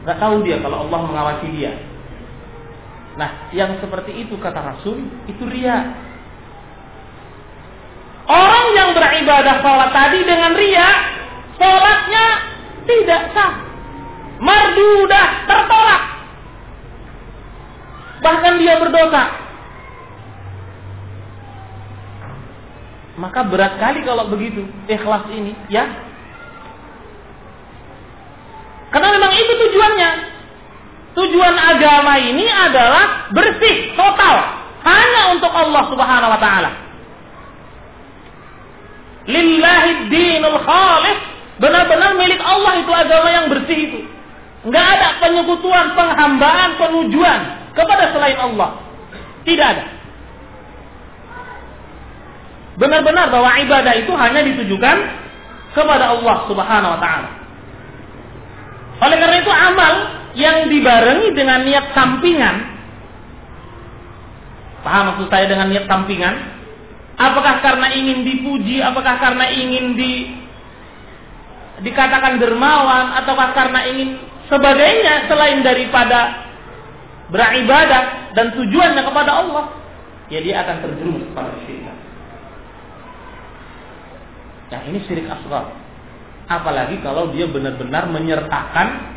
Nggak tahu dia kalau Allah mengawasi dia. Nah, yang seperti itu kata Rasul itu ria. Orang yang beribadah sholat tadi dengan ria, sholatnya tidak sah. Mardudah tertolak. Bahkan dia berdosa. Maka berat kali kalau begitu ikhlas ini, ya. Karena memang itu tujuannya. Tujuan agama ini adalah bersih total hanya untuk Allah Subhanahu wa taala. Lillahi dinul khalis benar-benar milik Allah itu agama yang bersih itu. Enggak ada penyekutuan, penghambaan, penujuan kepada selain Allah. Tidak ada. Benar-benar bahwa ibadah itu hanya ditujukan kepada Allah Subhanahu wa taala. Oleh karena itu amal yang dibarengi dengan niat sampingan paham maksud saya dengan niat sampingan apakah karena ingin dipuji apakah karena ingin di dikatakan dermawan ataukah karena ingin sebagainya selain daripada beribadah dan tujuannya kepada Allah ya dia akan terjerumus pada syirik Nah ini syirik asghar. Apalagi kalau dia benar-benar menyertakan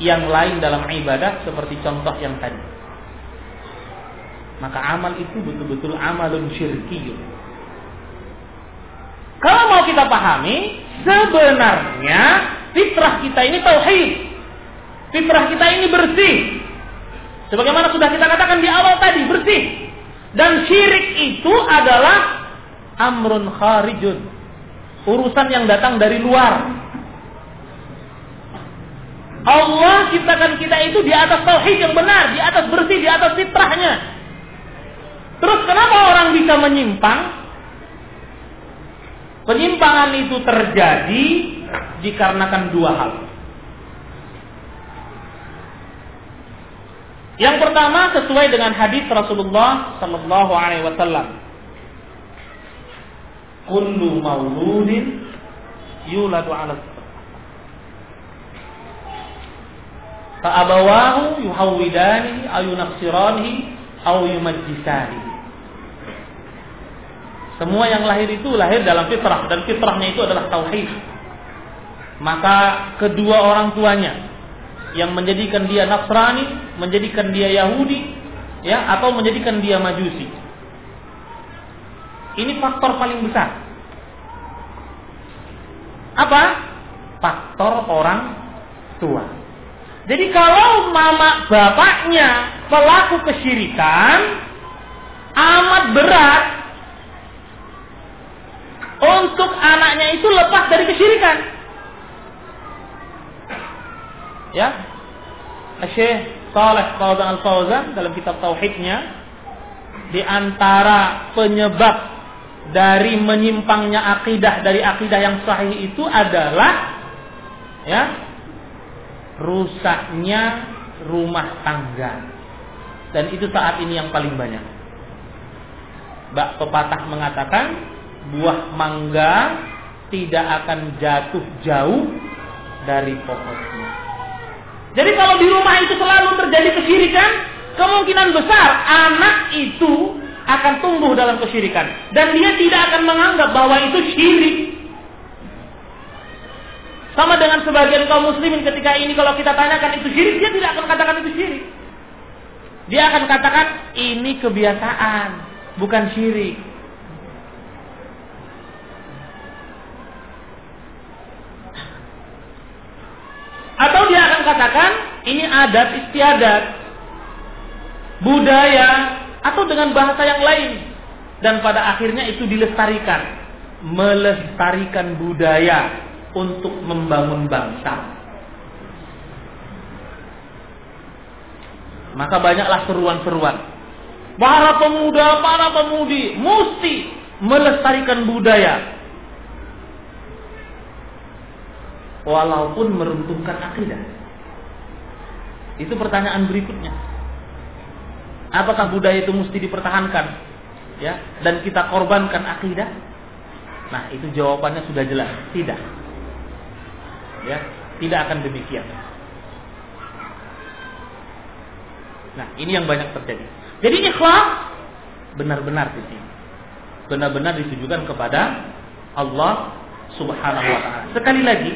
yang lain dalam ibadah seperti contoh yang tadi. Maka amal itu betul-betul amalun syirkiyun. Kalau mau kita pahami, sebenarnya fitrah kita ini tauhid. Fitrah kita ini bersih. Sebagaimana sudah kita katakan di awal tadi, bersih. Dan syirik itu adalah amrun kharijun. Urusan yang datang dari luar. Allah ciptakan kita itu di atas tauhid yang benar, di atas bersih, di atas fitrahnya. Terus kenapa orang bisa menyimpang? Penyimpangan itu terjadi dikarenakan dua hal. Yang pertama sesuai dengan hadis Rasulullah Sallallahu Alaihi Wasallam. Kullu mauludin yuladu ala Fa'abawahu yuhawwidani aw yunaksirani aw yumajjisani. Semua yang lahir itu lahir dalam fitrah dan fitrahnya itu adalah tauhid. Maka kedua orang tuanya yang menjadikan dia Nasrani, menjadikan dia Yahudi, ya atau menjadikan dia Majusi. Ini faktor paling besar. Apa? Faktor orang tua. Jadi kalau mama bapaknya pelaku kesyirikan amat berat untuk anaknya itu lepas dari kesyirikan. Ya. Syekh Saleh Fauzan Al-Fauzan dalam kitab tauhidnya di antara penyebab dari menyimpangnya akidah dari akidah yang sahih itu adalah ya rusaknya rumah tangga. Dan itu saat ini yang paling banyak. Mbak pepatah mengatakan buah mangga tidak akan jatuh jauh dari pohonnya. Jadi kalau di rumah itu selalu terjadi kesyirikan, kemungkinan besar anak itu akan tumbuh dalam kesyirikan dan dia tidak akan menganggap bahwa itu syirik sama dengan sebagian kaum muslimin ketika ini kalau kita tanyakan itu syirik, dia tidak akan katakan itu syirik. Dia akan katakan ini kebiasaan, bukan syirik. Atau dia akan katakan ini adat istiadat, budaya, atau dengan bahasa yang lain. Dan pada akhirnya itu dilestarikan. Melestarikan budaya untuk membangun bangsa. Maka banyaklah seruan-seruan. Para pemuda, para pemudi mesti melestarikan budaya. Walaupun meruntuhkan akidah. Itu pertanyaan berikutnya. Apakah budaya itu mesti dipertahankan? Ya, dan kita korbankan akidah? Nah, itu jawabannya sudah jelas, tidak. Ya, tidak akan demikian. Nah, ini yang banyak terjadi. Jadi ikhlas benar-benar di sini. Benar-benar ditujukan kepada Allah Subhanahu wa taala. Sekali lagi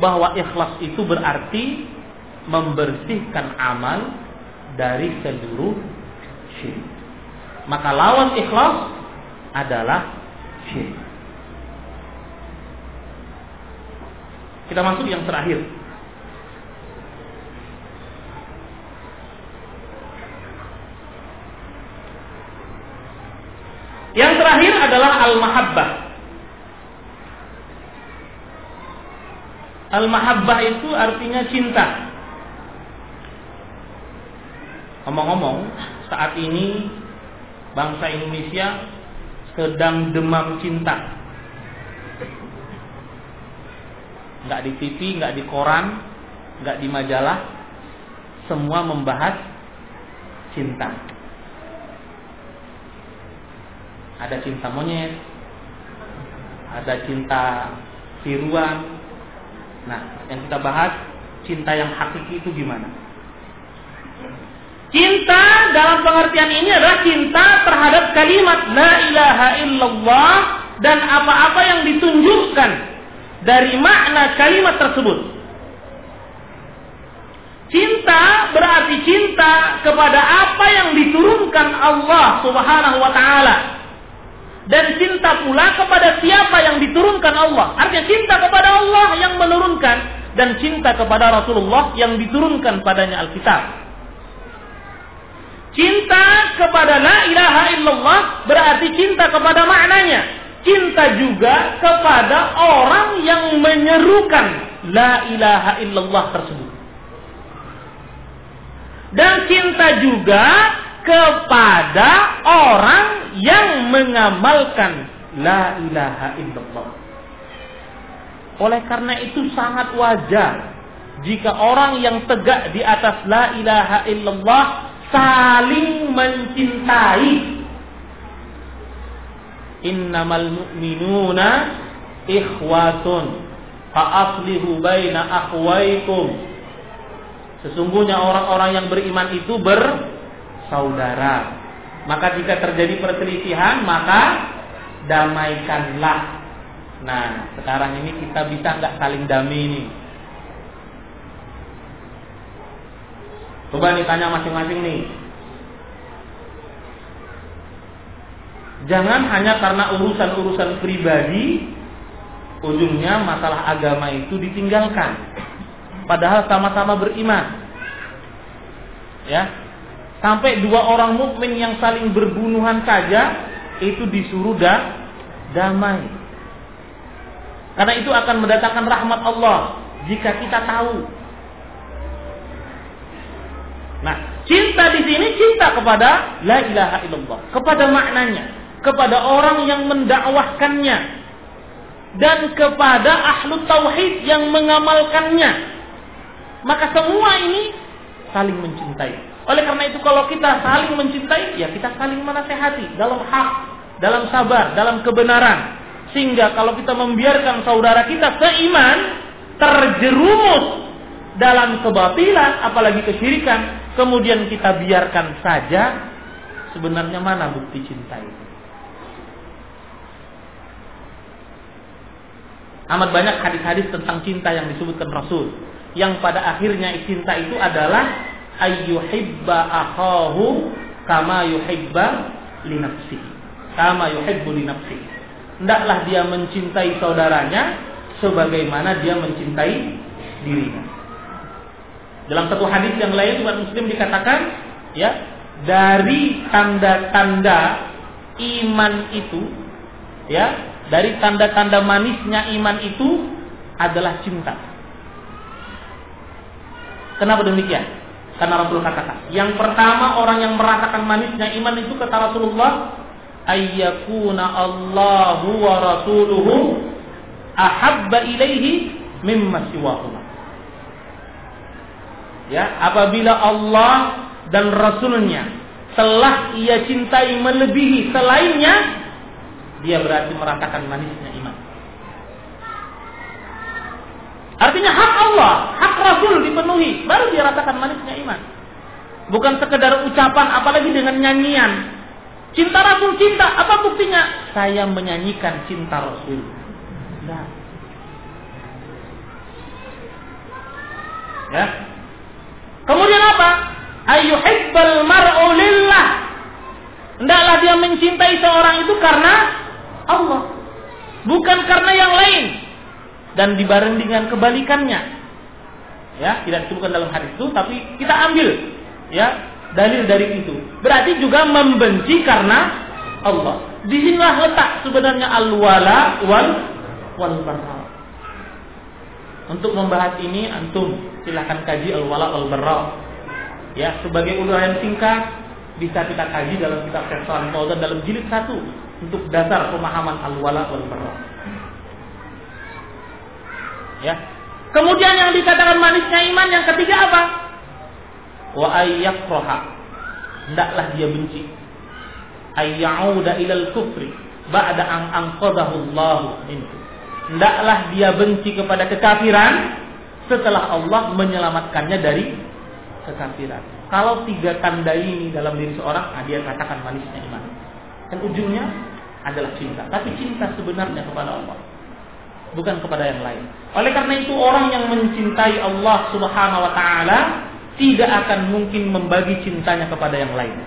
bahwa ikhlas itu berarti membersihkan amal dari seluruh syirik. Maka lawan ikhlas adalah syirik. Kita masuk yang terakhir. Yang terakhir adalah al-mahabbah. Al-mahabbah itu artinya cinta. Ngomong-ngomong, saat ini bangsa Indonesia sedang demam cinta. Nggak di TV, nggak di koran, nggak di majalah, semua membahas cinta. Ada cinta monyet, ada cinta tiruan. Nah, yang kita bahas cinta yang hakiki itu gimana? Cinta dalam pengertian ini adalah cinta terhadap kalimat la ilaha illallah dan apa-apa yang ditunjukkan dari makna kalimat tersebut. Cinta berarti cinta kepada apa yang diturunkan Allah Subhanahu wa taala. Dan cinta pula kepada siapa yang diturunkan Allah. Artinya cinta kepada Allah yang menurunkan dan cinta kepada Rasulullah yang diturunkan padanya Alkitab. Cinta kepada la ilaha illallah berarti cinta kepada maknanya. Cinta juga kepada orang yang menyerukan la ilaha illallah tersebut. Dan cinta juga kepada orang yang mengamalkan la ilaha illallah. Oleh karena itu sangat wajar jika orang yang tegak di atas la ilaha illallah saling mencintai. Innamal mu'minuna ikhwatun fa'aslihu baina akhwaikum. Sesungguhnya orang-orang yang beriman itu bersaudara. Maka jika terjadi perselisihan, maka damaikanlah. Nah, sekarang ini kita bisa nggak saling damai ini? Coba nih tanya masing-masing nih. Jangan hanya karena urusan-urusan pribadi ujungnya masalah agama itu ditinggalkan. Padahal sama-sama beriman. Ya. Sampai dua orang mukmin yang saling berbunuhan saja itu disuruh dah damai. Karena itu akan mendatangkan rahmat Allah jika kita tahu Nah, cinta di sini cinta kepada la ilaha illallah, kepada maknanya, kepada orang yang mendakwahkannya dan kepada ahlu tauhid yang mengamalkannya. Maka semua ini saling mencintai. Oleh karena itu kalau kita saling mencintai, ya kita saling menasehati dalam hak, dalam sabar, dalam kebenaran. Sehingga kalau kita membiarkan saudara kita seiman terjerumus dalam kebatilan apalagi kesyirikan kemudian kita biarkan saja sebenarnya mana bukti cinta itu amat banyak hadis-hadis tentang cinta yang disebutkan Rasul yang pada akhirnya cinta itu adalah ayyuhibba akhahu kama yuhibba li kama yuhibbu li hendaklah dia mencintai saudaranya sebagaimana dia mencintai dirinya dalam satu hadis yang lain umat muslim dikatakan ya dari tanda-tanda iman itu ya dari tanda-tanda manisnya iman itu adalah cinta. Kenapa demikian? Karena Rasul katakan, yang pertama orang yang merasakan manisnya iman itu kata Rasulullah, ayyakuna Allahu wa rasuluhu ahabba ilaihi mimma siwahuma. Ya, apabila Allah dan Rasulnya telah ia cintai melebihi selainnya, dia berarti merasakan manisnya iman. Artinya hak Allah, hak Rasul dipenuhi, baru dia rasakan manisnya iman. Bukan sekedar ucapan, apalagi dengan nyanyian. Cinta Rasul cinta, apa buktinya? Saya menyanyikan cinta Rasul. Nah. Ya. Kemudian apa? Ayyuhibbal mar'u lillah. Hendaklah dia mencintai seorang itu karena Allah. Bukan karena yang lain. Dan dibareng dengan kebalikannya. Ya, tidak disebutkan dalam hadis itu, tapi kita ambil ya dalil dari itu. Berarti juga membenci karena Allah. Di sinilah letak sebenarnya al-wala wal wal bara. Untuk membahas ini antum silahkan kaji al-wala wal bara. Ya, sebagai ulayan singkat bisa kita kaji dalam kitab Syekh Fauzan dalam jilid satu untuk dasar pemahaman al-wala wal bara. Ya. Kemudian yang dikatakan manisnya iman yang ketiga apa? Wa ayyakraha. Hendaklah dia benci. Ayyauda ilal kufri ba'da an anqadahu Allah minhu. Hendaklah dia benci kepada kekafiran setelah Allah menyelamatkannya dari kekafiran. Kalau tiga tanda ini dalam diri seorang, nah dia katakan manisnya iman. Dan ujungnya adalah cinta. Tapi cinta sebenarnya kepada Allah bukan kepada yang lain. Oleh karena itu orang yang mencintai Allah Subhanahu wa taala tidak akan mungkin membagi cintanya kepada yang lain.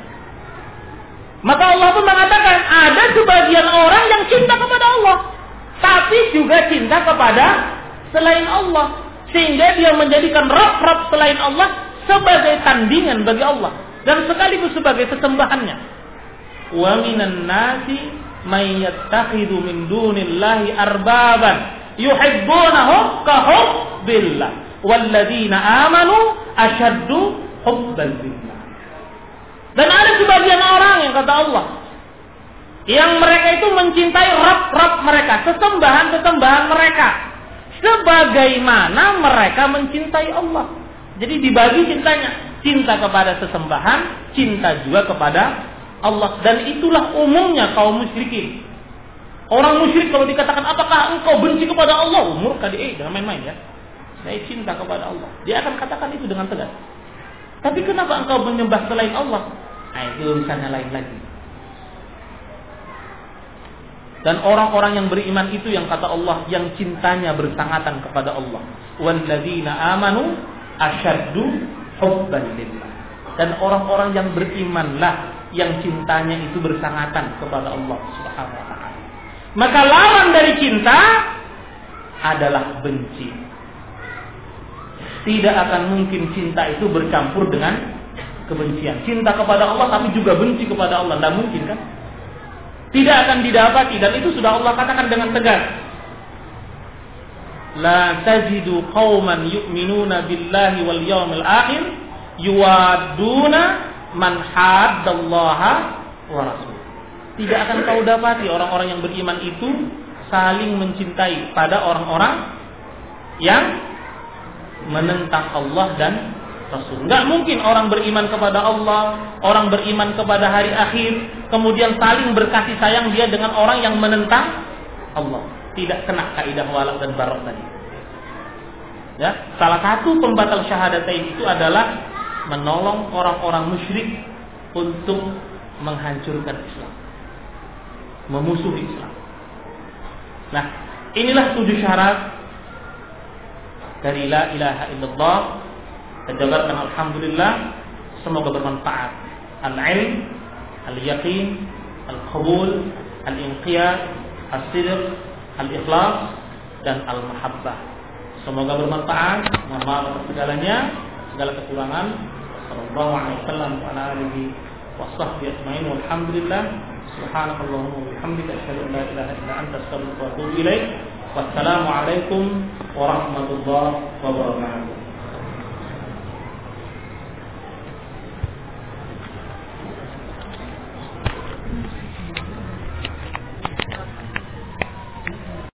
Maka Allah pun mengatakan ada sebagian orang yang cinta kepada Allah, tapi juga cinta kepada selain Allah, sehingga dia menjadikan roh-roh selain Allah sebagai tandingan bagi Allah dan sekaligus sebagai sesembahannya. Wa minan nasi may yattakhidhu min dunillahi arbaban yuhibbunahum ka hubbillah walladzina amanu asyaddu hubban billah. Dan ada sebagian orang yang kata Allah yang mereka itu mencintai Rabb-Rabb mereka sesembahan-sesembahan mereka sebagaimana mereka mencintai Allah. Jadi dibagi cintanya cinta kepada sesembahan cinta juga kepada Allah dan itulah umumnya kaum musyrikin Orang musyrik kalau dikatakan apakah engkau benci kepada Allah? Umur kali eh jangan main-main ya. Saya cinta kepada Allah. Dia akan katakan itu dengan tegas. Tapi kenapa engkau menyembah selain Allah? Nah, itu urusannya lain lagi. Dan orang-orang yang beriman itu yang kata Allah yang cintanya bersangatan kepada Allah. Walladzina amanu asyaddu hubban. Dan orang-orang yang berimanlah yang cintanya itu bersangatan kepada Allah Subhanahu wa taala. Maka lawan dari cinta adalah benci. Tidak akan mungkin cinta itu bercampur dengan kebencian. Cinta kepada Allah tapi juga benci kepada Allah. Tidak mungkin kan? Tidak akan didapati dan itu sudah Allah katakan dengan tegas. La tajidu qauman yu'minuna billahi wal yawmil akhir yuwaduna man wa rasul. Tidak akan kau dapati orang-orang yang beriman itu saling mencintai pada orang-orang yang menentang Allah dan Rasul. Enggak mungkin orang beriman kepada Allah, orang beriman kepada hari akhir, kemudian saling berkasih sayang dia dengan orang yang menentang Allah. Tidak kena kaidah walak dan barok tadi. Ya, salah satu pembatal syahadatain itu adalah menolong orang-orang musyrik untuk menghancurkan Islam. Memusuhi Islam. Nah, inilah tujuh syarat dari la ilaha illallah dan alhamdulillah semoga bermanfaat al-ilm al-yaqin al-qabul al-inqiyad al-sidq al-ikhlas dan al-mahabbah semoga bermanfaat mohon maaf segalanya segala kekurangan صلى الله عليه وسلم وعلى آله وصحبه أجمعين والحمد لله سبحانك اللهم وبحمدك أشهد أن لا إله إلا أنت أستغفرك وأتوب إليك والسلام عليكم ورحمة الله وبركاته